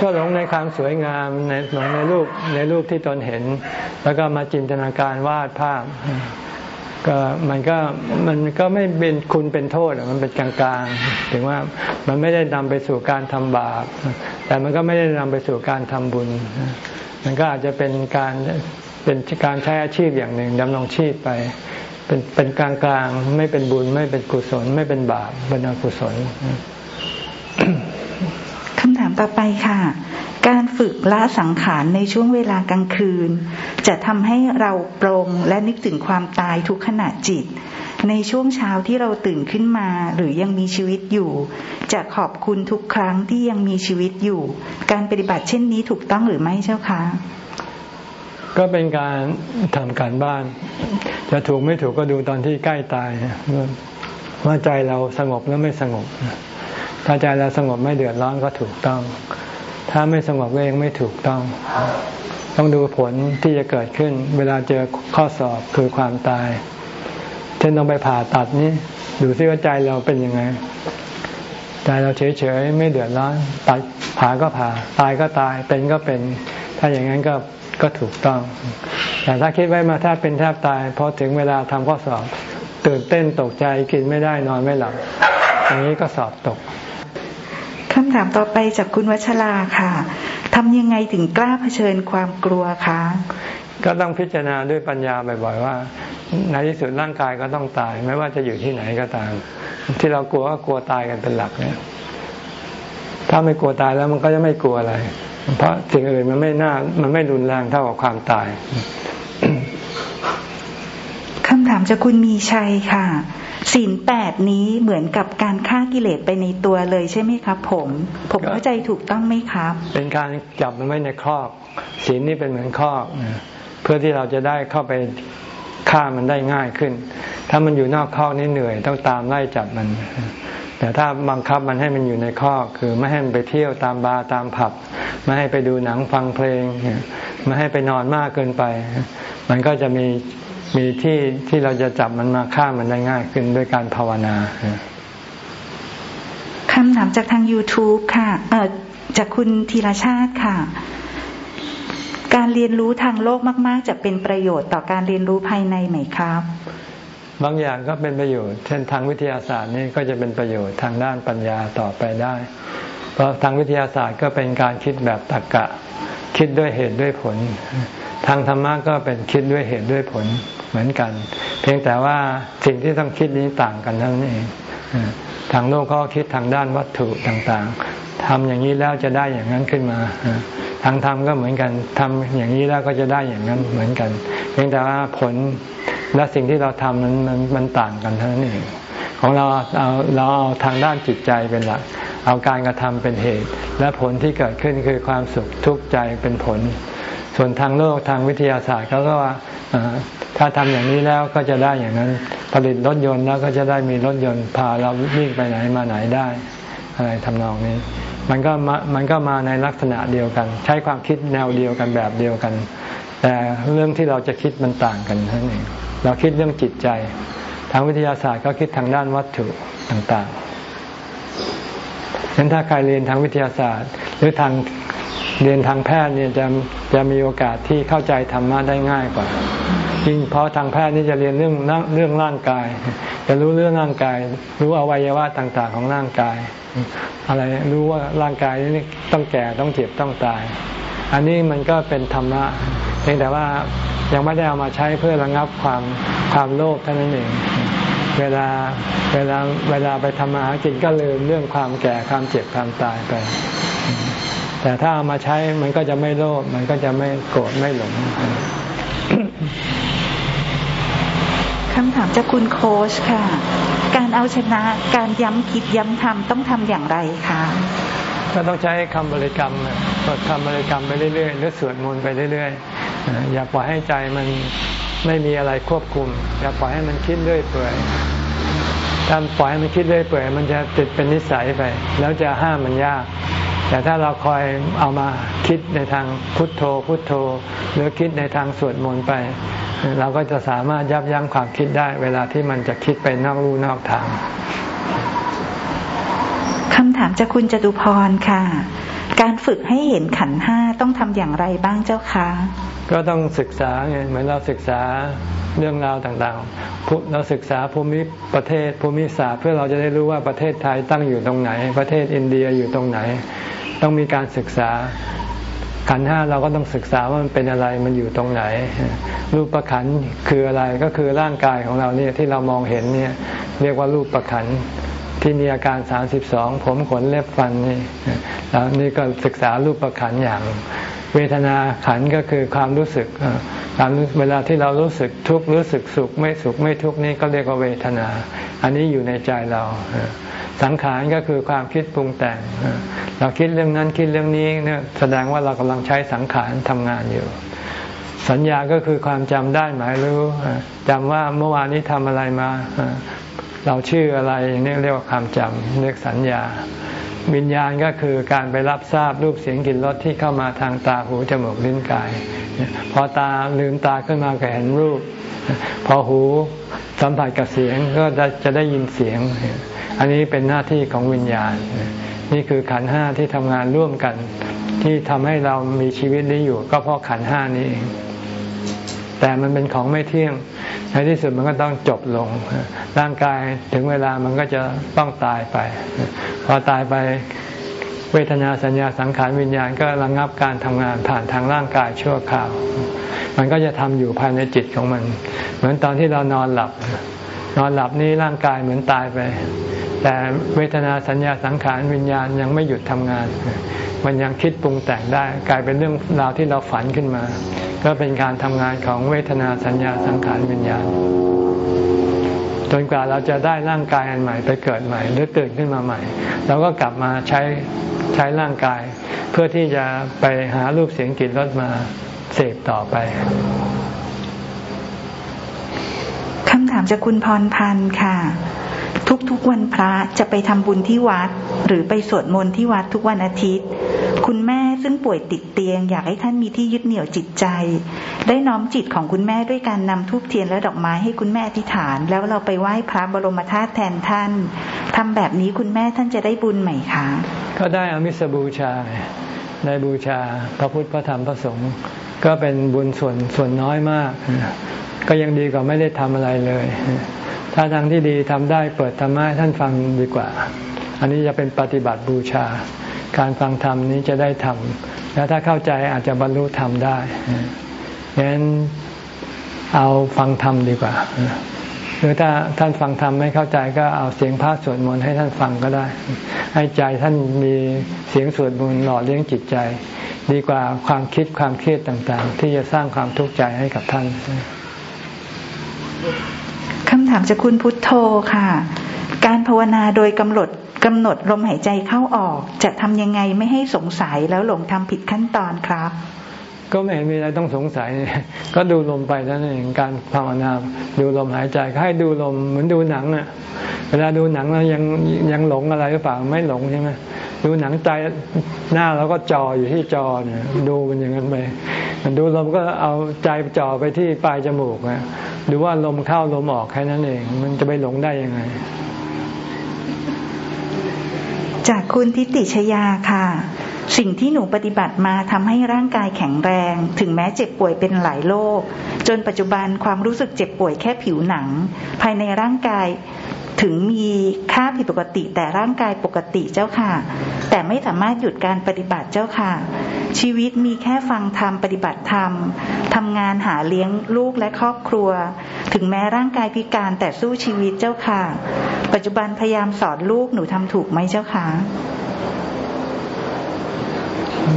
ก็หลงในความสวยงามในหลงในรูปในรูปที่ตนเห็น แล้วก็มาจินตนาการวาดภาพ ก็มันก็มันก็ไม่เป็นคุณเป็นโทษมันเป็นกลางๆถึงว่ามันไม่ได้นำไปสู่การทำบาป แต่มันก็ไม่ได้นำไปสู่การทำบุญ มันก็อาจจะเป็นการเป็นการใช้อาชีพอย่างหนึ่งดำรงชีพไป เป็นเป็นกลางๆไม่เป็นบุญ ไม่เป็นกุศล ไม่เป็นบาปเป็นอกุศลคำถามต่อไปค่ะ การฝึกละสังขารในช่วงเวลากลางคืน จะทำให้เราปรงและนึกถึงความตายทุกขณะจิต ในช่วงเช้าที่เราตื่นขึ้นมาหรือยังมีชีวิตอยู่ จะขอบคุณทุกครั้งที่ยังมีชีวิตอยู่ การปฏิบัติเช่นนี้ถูกต้องหรือไม่เจ้าคะก็เป็นการทำการบ้าน จะถูกไม่ถูกก็ดูตอนที่ใกล้ตายว่าใจเราสงบหรือไม่สงบ ถ้าใจเราสงบไม่เดือดร้อนก็ถูกต้อง ถ้าไม่สงบก็ยังไม่ถูกต้อง ต้องดูผลที่จะเกิดขึ้น เวลาเจอข้อสอบคือความตาย เช่นต้องไปผ่าตัดนี้ ดูซิว่าใจเราเป็นยังไงใจเราเฉยๆไม่เดือดร้อนตัดผ่าก็ผ่า ตายก็ตายเป็นก็เป็น ถ้าอย่างนั้นก็ก็ถูกต้อง แต่ถ้าคิดไว้มาถ้าเป็นแทบตายพอถึงเวลาทำข้อสอบ ตื่นเต้นตกใจกินไม่ได้นอนไม่หลับอย่างนี้ก็สอบตกำถามต่อไปจากคุณวัชราค่ะทำยังไงถึงกล้าเผชิญความกลัวคะก็ต้องพิจารณาด้วยปัญญาบ่อยๆว่าในที่สุดร่างกายก็ต้องตาย ไม่ว่าจะอยู่ที่ไหนก็ตาม ที่เรากลัวก็กลัวตายกันเป็นหลักเนี่ยถ้าไม่กลัวตายแล้วมันก็จะไม่กลัวอะไร เพราะสิ่งอื่นมันไม่น่ามันไม่รุนแรงเท่ากับความตายคำถามจากคุณมีชัยค่ะ ศีลแปดนี้เหมือนกับการฆ่ากิเลสไปในตัวเลยใช่ไหมครับ ผม ผมเข้าใจถูกต้องไหมครับ เป็นการจับมันไว้ในครอบศีลนี่เป็นเหมือนครอบเพื่อที่เราจะได้เข้าไปฆ่ามันได้ง่ายขึ้น ถ้ามันอยู่นอกคอกนี่เหนื่อย ต้องตามไล่จับมัน แต่ถ้าบังคับมันให้มันอยู่ในคอกคือไม่ให้มันไปเที่ยวตามบาร์ตามผับ ไม่ให้ไปดูหนังฟังเพลง ไม่ให้ไปนอนมากเกินไป มันก็จะมี มีที่ที่เราจะจับมันมาฆ่ามันได้ง่ายขึ้นด้วยการภาวนาคำถามจากทาง YouTube ค่ะ เออจากคุณธีรชาติค่ะ การเรียนรู้ทางโลกมาก ๆ จะเป็นประโยชน์ต่อการเรียนรู้ภายในไหมครับ บางอย่างก็เป็นประโยชน์ เช่นทางวิทยาศาสตร์นี่ก็จะเป็นประโยชน์ทางด้านปัญญาต่อไปได้ เพราะทางวิทยาศาสตร์ก็เป็นการคิดแบบตรรกกะคิดด้วยเหตุด้วยผล ทางธรรมะก็เป็นคิดด้วยเหตุด้วยผล เหมือนกัน เพียงแต่ว่าสิ่งที่ต้องคิดนี้ต่างกันเท่านั้นเองทางโลกก็คิดทางด้านวัตถุต่างๆทำอย่างนี้แล้วจะได้อย่างนั้นขึ้นมาทางธรรมก็เหมือนกันทำอย่างนี้แล้วก็จะได้อย่างนั้นเหมือนกัน เพียงแต่ว่าผลและสิ่งที่เราทำมันมันมันต่างกันเท่านั้นเองของเราเอาเราเอาทางด้านจิตใจเป็นหลัก เอาการกระทำเป็นเหตุ และผลที่เกิดขึ้นคือความสุขทุกข์ใจเป็นผล ส่วนทางโลกทางวิทยาศาสตร์เขาก็ว่าถ้าทำอย่างนี้แล้วก็จะได้อย่างนั้น ผลิตรถยนต์แล้วก็จะได้มีรถยนต์พาเราวิ่งไปไหนมาไหนได้ อะไรทำนองนี้ มันก็มามันก็มาในลักษณะเดียวกัน ใช้ความคิดแนวเดียวกันแบบเดียวกัน แต่เรื่องที่เราจะคิดมันต่างกันนั่นเองเราคิดเรื่องจิตใจ ทางวิทยาศาสตร์ก็คิดทางด้านวัตถุต่างๆฉะนั้นถ้าใครเรียนทางวิทยาศาสตร์ หรือทาง เรียนทางแพทย์เนี่ยจะจะมีโอกาสที่เข้าใจธรรมะได้ง่ายกว่ายิ่งเพราะทางแพทย์นี่จะเรียนเรื่องเรื่องร่างกาย จะรู้เรื่องร่างกาย รู้อวัยวะต่างๆ ของร่างกาย อะไรรู้ว่าร่างกายนี้ต้องแก่ต้องเจ็บต้องตาย อันนี้มันก็เป็นธรรมะเพียงแต่ว่ายังไม่ได้เอามาใช้เพื่อระงับความความโลภเท่านั้นเองเวลาเวลาเวลาไปทำมาหากินก็ลืมเรื่องความแก่ความเจ็บความตายไป แต่ถ้าเอามาใช้มันก็จะไม่โลภมันก็จะไม่โกรธไม่หลงคำถามจากคุณโค้ชค่ะ การเอาชนะการย้ำคิดย้ำทำต้องทำอย่างไรคะก็ต้องใช้คำบริกรรมสวดคำบริกรรมไปเรื่อยๆหรือสวดมนต์ไปเรื่อยๆอย่าปล่อยให้ใจมันไม่มีอะไรควบคุม อย่าปล่อยให้มันคิดเรื่อยเปื่อยถ้าปล่อยให้มันคิดเรื่อยเปื่อย มันจะติดเป็นนิสัยไป แล้วจะห้ามมันยาก แต่ถ้าเราคอยเอามาคิดในทางพุทโธพุทโธ หรือคิดในทางสวดมนต์ไป เราก็จะสามารถยับยั้งความคิดได้ เวลาที่มันจะคิดไปนอกรูนอกทางคำถามจากคุณจตุพรค่ะ การฝึกให้เห็นขันห้าต้องทำอย่างไรบ้างเจ้าคะก็ต้องศึกษาไงเหมือนเราศึกษา เรื่องราวต่างๆ เราศึกษาภูมิประเทศภูมิศาสตร์เพื่อเราจะได้รู้ว่าประเทศไทยตั้งอยู่ตรงไหน ประเทศอินเดียอยู่ตรงไหน ต้องมีการศึกษาขันห้าเราก็ต้องศึกษาว่ามันเป็นอะไรมันอยู่ตรงไหน รูปประขันคืออะไรก็คือร่างกายของเราเนี่ยที่เรามองเห็นเนี่ยเรียกว่ารูปประขันที่มีอาการสามสิบสองผมขนเล็บฟันนี่แล้วนี่ก็ศึกษารูปประขันอย่าง เวทนาขันก็คือความรู้สึกการเวลาที่เรารู้สึกทุกข์รู้สึกสุขไม่สุขไม่ทุกข์นี่ก็เรียกว่าเวทนา อันนี้อยู่ในใจเรา สังขารก็คือความคิดปรุงแต่ง เราคิดเรื่องนั้นคิดเรื่องนี้เนี่ยแสดงว่าเรากำลังใช้สังขารทำงานอยู่ สัญญาก็คือความจำได้หมายรู้จำว่าเมื่อวานนี้ทำอะไรมาเราชื่ออะไรนี่เรียกว่าความจำเรียกสัญญา วิญญาณก็คือการไปรับทราบรูปเสียงกลิ่นรสที่เข้ามาทางตาหูจมูกลิ้นกาย พอตาลืมตาขึ้นมาก็เห็นรูป พอหูสัมผัสกับเสียงก็จะได้ยินเสียง อันนี้เป็นหน้าที่ของวิญญาณ นี่คือขันห้าที่ทำงานร่วมกัน ที่ทำให้เรามีชีวิตนี้อยู่ ก็เพราะขันห้านี้เองแต่มันเป็นของไม่เที่ยง ในที่สุดมันก็ต้องจบลง ร่างกายถึงเวลามันก็จะต้องตายไป พอตายไปเวทนาสัญญาสังขารวิญญาณก็ระงงับการทำงานผ่านทางร่างกายชั่วคราว มันก็จะทำอยู่ภายในจิตของมัน เหมือนตอนที่เรานอนหลับ นอนหลับนี้ร่างกายเหมือนตายไป แต่เวทนาสัญญาสังขารวิญญาณยังไม่หยุดทำงาน มันยังคิดปรุงแต่งได้ กลายเป็นเรื่องราวที่เราฝันขึ้นมา ก็เป็นการทำงานของเวทนาสัญญาสังขารวิญญาณจนกว่าเราจะได้ร่างกายอันใหม่ไปเกิดใหม่ หรือตื่นขึ้นมาใหม่เราก็กลับมาใช้ใช้ร่างกาย เพื่อที่จะไปหารูปเสียงกลิ่นรสมาเสพต่อไปคำถามจากคุณพรพันธ์ค่ะ ทุกๆวันพระจะไปทำบุญที่วัด หรือไปสวดมนต์ที่วัดทุกวันอาทิตย์ คุณแม่ซึ่งป่วยติดเตียง อยากให้ท่านมีที่ยึดเหนี่ยวจิตใจ ได้น้อมจิตของคุณแม่ด้วยการนำทูบเทียนและดอกไม้ให้คุณแม่อธิษฐาน แล้วเราไปไหว้พระบรมธาตุแทนท่านทำแบบนี้คุณแม่ท่านจะได้บุญไหมคะ ก็ได้อมิสบูชาในบูชาพระพุทธพระธรรมพระสงฆ์ก็เป็นบุญส่วนส่วนน้อยมาก ก็ยังดีกว่าไม่ได้ทำอะไรเลย ถ้าทางที่ดีทำได้เปิดธรรมะท่านฟังดีกว่า อันนี้จะเป็นปฏิบัติบูชา การฟังธรรมนี้จะได้ทำแล้วถ้าเข้าใจอาจจะบรรลุธรรมได้งั้นเอาฟังธรรมดีกว่า หรือถ้าท่านฟังธรรมไม่เข้าใจก็เอาเสียงพระสวดมนต์ให้ท่านฟังก็ได้ ให้ใจท่านมีเสียงสวดมนต์หล่อเลี้ยงจิตใจ ดีกว่าความคิดความเครียดต่าง ๆ ที่จะสร้างความทุกข์ใจให้กับท่านำถามจากคุณพุทโธค่ะ การภาวนาโดยกำหนดกำหนดลมหายใจเข้าออก จะทำยังไงไม่ให้สงสัยแล้วหลงทำผิดขั้นตอนครับ ก็ไม่เห็นมีอะไรต้องสงสัย ก็ดูลมไปนั่นเองการภาวนาดูลมหายใจให้ดูลมเหมือนดูหนังอะ เวลาดูหนังแล้วยังยังหลงอะไรหรือเปล่าไม่หลงใช่ไหมดูหนังใจหน้าแล้วก็จออยู่ที่จอเนี่ยดูมันอย่างนั้นไปดูลมก็เอาใจจ่อไปที่ปลายจมูกนะดูว่าลมเข้าลมออกแค่นั้นเอง มันจะไปหลงได้ยังไง จากคุณทิติชยาค่ะ สิ่งที่หนูปฏิบัติมาทำให้ร่างกายแข็งแรง ถึงแม้เจ็บป่วยเป็นหลายโรคจนปัจจุบันความรู้สึกเจ็บป่วยแค่ผิวหนัง ภายในร่างกายถึงมีค่าผิดปกติแต่ร่างกายปกติเจ้าค่ะ แต่ไม่สามารถหยุดการปฏิบัติเจ้าค่ะ ชีวิตมีแค่ฟังธรรมปฏิบัติธรรมทำงานหาเลี้ยงลูกและครอบครัว ถึงแม้ร่างกายพิการแต่สู้ชีวิตเจ้าค่ะ ปัจจุบันพยายามสอนลูกหนูทำถูกไหมเจ้าค่ะ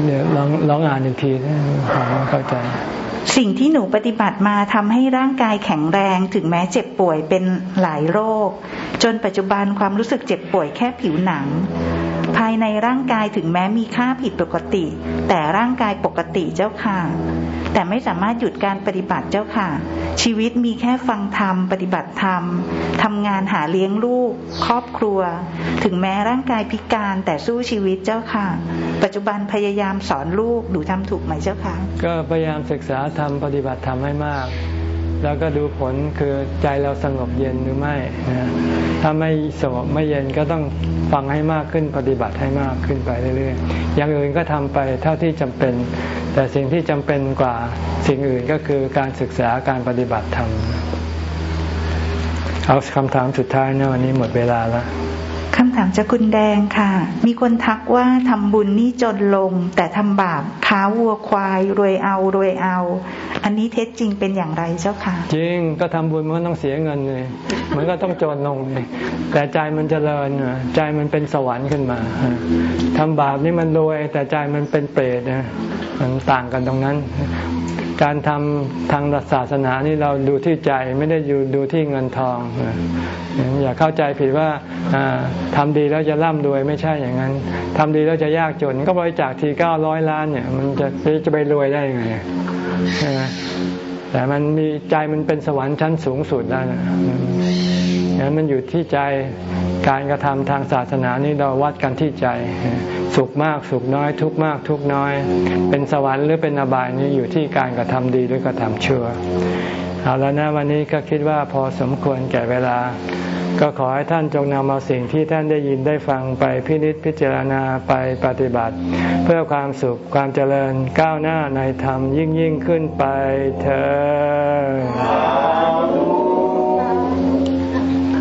เดี๋ยวลองลองอ่านอีกทีนะผมเข้าใจ สิ่งที่หนูปฏิบัติมาทำให้ร่างกายแข็งแรงถึงแม้เจ็บป่วยเป็นหลายโรค จนปัจจุบันความรู้สึกเจ็บป่วยแค่ผิวหนังายในร่างกายถึงแม้มีค่าผิดปกติ แต่ร่างกายปกติเจ้าค่ะ แต่ไม่สามารถหยุดการปฏิบัติเจ้าค่ะ ชีวิตมีแค่ฟังธรรมปฏิบัติธรรมทำงานหาเลี้ยงลูก ครอบครัว ถึงแม้ร่างกายพิการแต่สู้ชีวิตเจ้าค่ะ ปัจจุบันพยายามสอนลูกดูทำถูกไหมเจ้าค่ะ ก็พยายามศึกษาทำปฏิบัติธรรมให้มาก แล้วก็ดูผลคือใจเราสงบเย็นหรือไม่นะถ้าไม่สงบไม่เย็นก็ต้องฟังให้มากขึ้นปฏิบัติให้มากขึ้นไปเรื่อยๆ อย่างอื่นก็ทำไปเท่าที่จำเป็น แต่สิ่งที่จำเป็นกว่าสิ่งอื่นก็คือการศึกษาการปฏิบัติธรรม เอาคำถามสุดท้ายนะวันนี้หมดเวลาแล้ว ถามจากคุณแดงค่ะ มีคนทักว่าทำบุญนี่จนลง แต่ทำบาปค้าวัวควายรวยเอารวยเอา อันนี้เท็จจริงเป็นอย่างไรเจ้าค่ะ จริงก็ทำบุญมันต้องเสียเงินเลยมันก็ต้องจนลงเลยแต่ใจมันเจริญใจมันเป็นสวรรค์ขึ้นมาทำบาปนี่มันรวย แต่ใจมันเป็นเปรตนะมันต่างกันตรงนั้น การทำทางศาสนานี่เราดูที่ใจไม่ได้อยู่ดูที่เงินทอง อย่าเข้าใจผิดว่าทำดีแล้วจะร่ำรวยไม่ใช่อย่างนั้นทำดีแล้วจะยากจน ก็บริจาคทีเก้าร้อยล้านเนี่ย มันจะจะไปรวยได้ยังไงใช่ไหมแต่มันมีใจมันเป็นสวรรค์ชั้นสูงสุดแล้วนะ นั้นมันอยู่ที่ใจการกระทำทางศาสนานี่เราวัดกันที่ใจ สุขมากสุขน้อย ทุกมากทุกน้อย เป็นสวรรค์หรือเป็นอบายนี่อยู่ที่การกระทำดีหรือกระทำชั่วเอาแล้วนะวันนี้ก็คิดว่าพอสมควรแก่เวลา ก็ขอให้ท่านจงนำเอาสิ่งที่ท่านได้ยินได้ฟังไปพินิจพิจารณาไปปฏิบัติ เพื่อความสุขความเจริญก้าวหน้าในธรรมยิ่งยิ่งขึ้นไปเธอ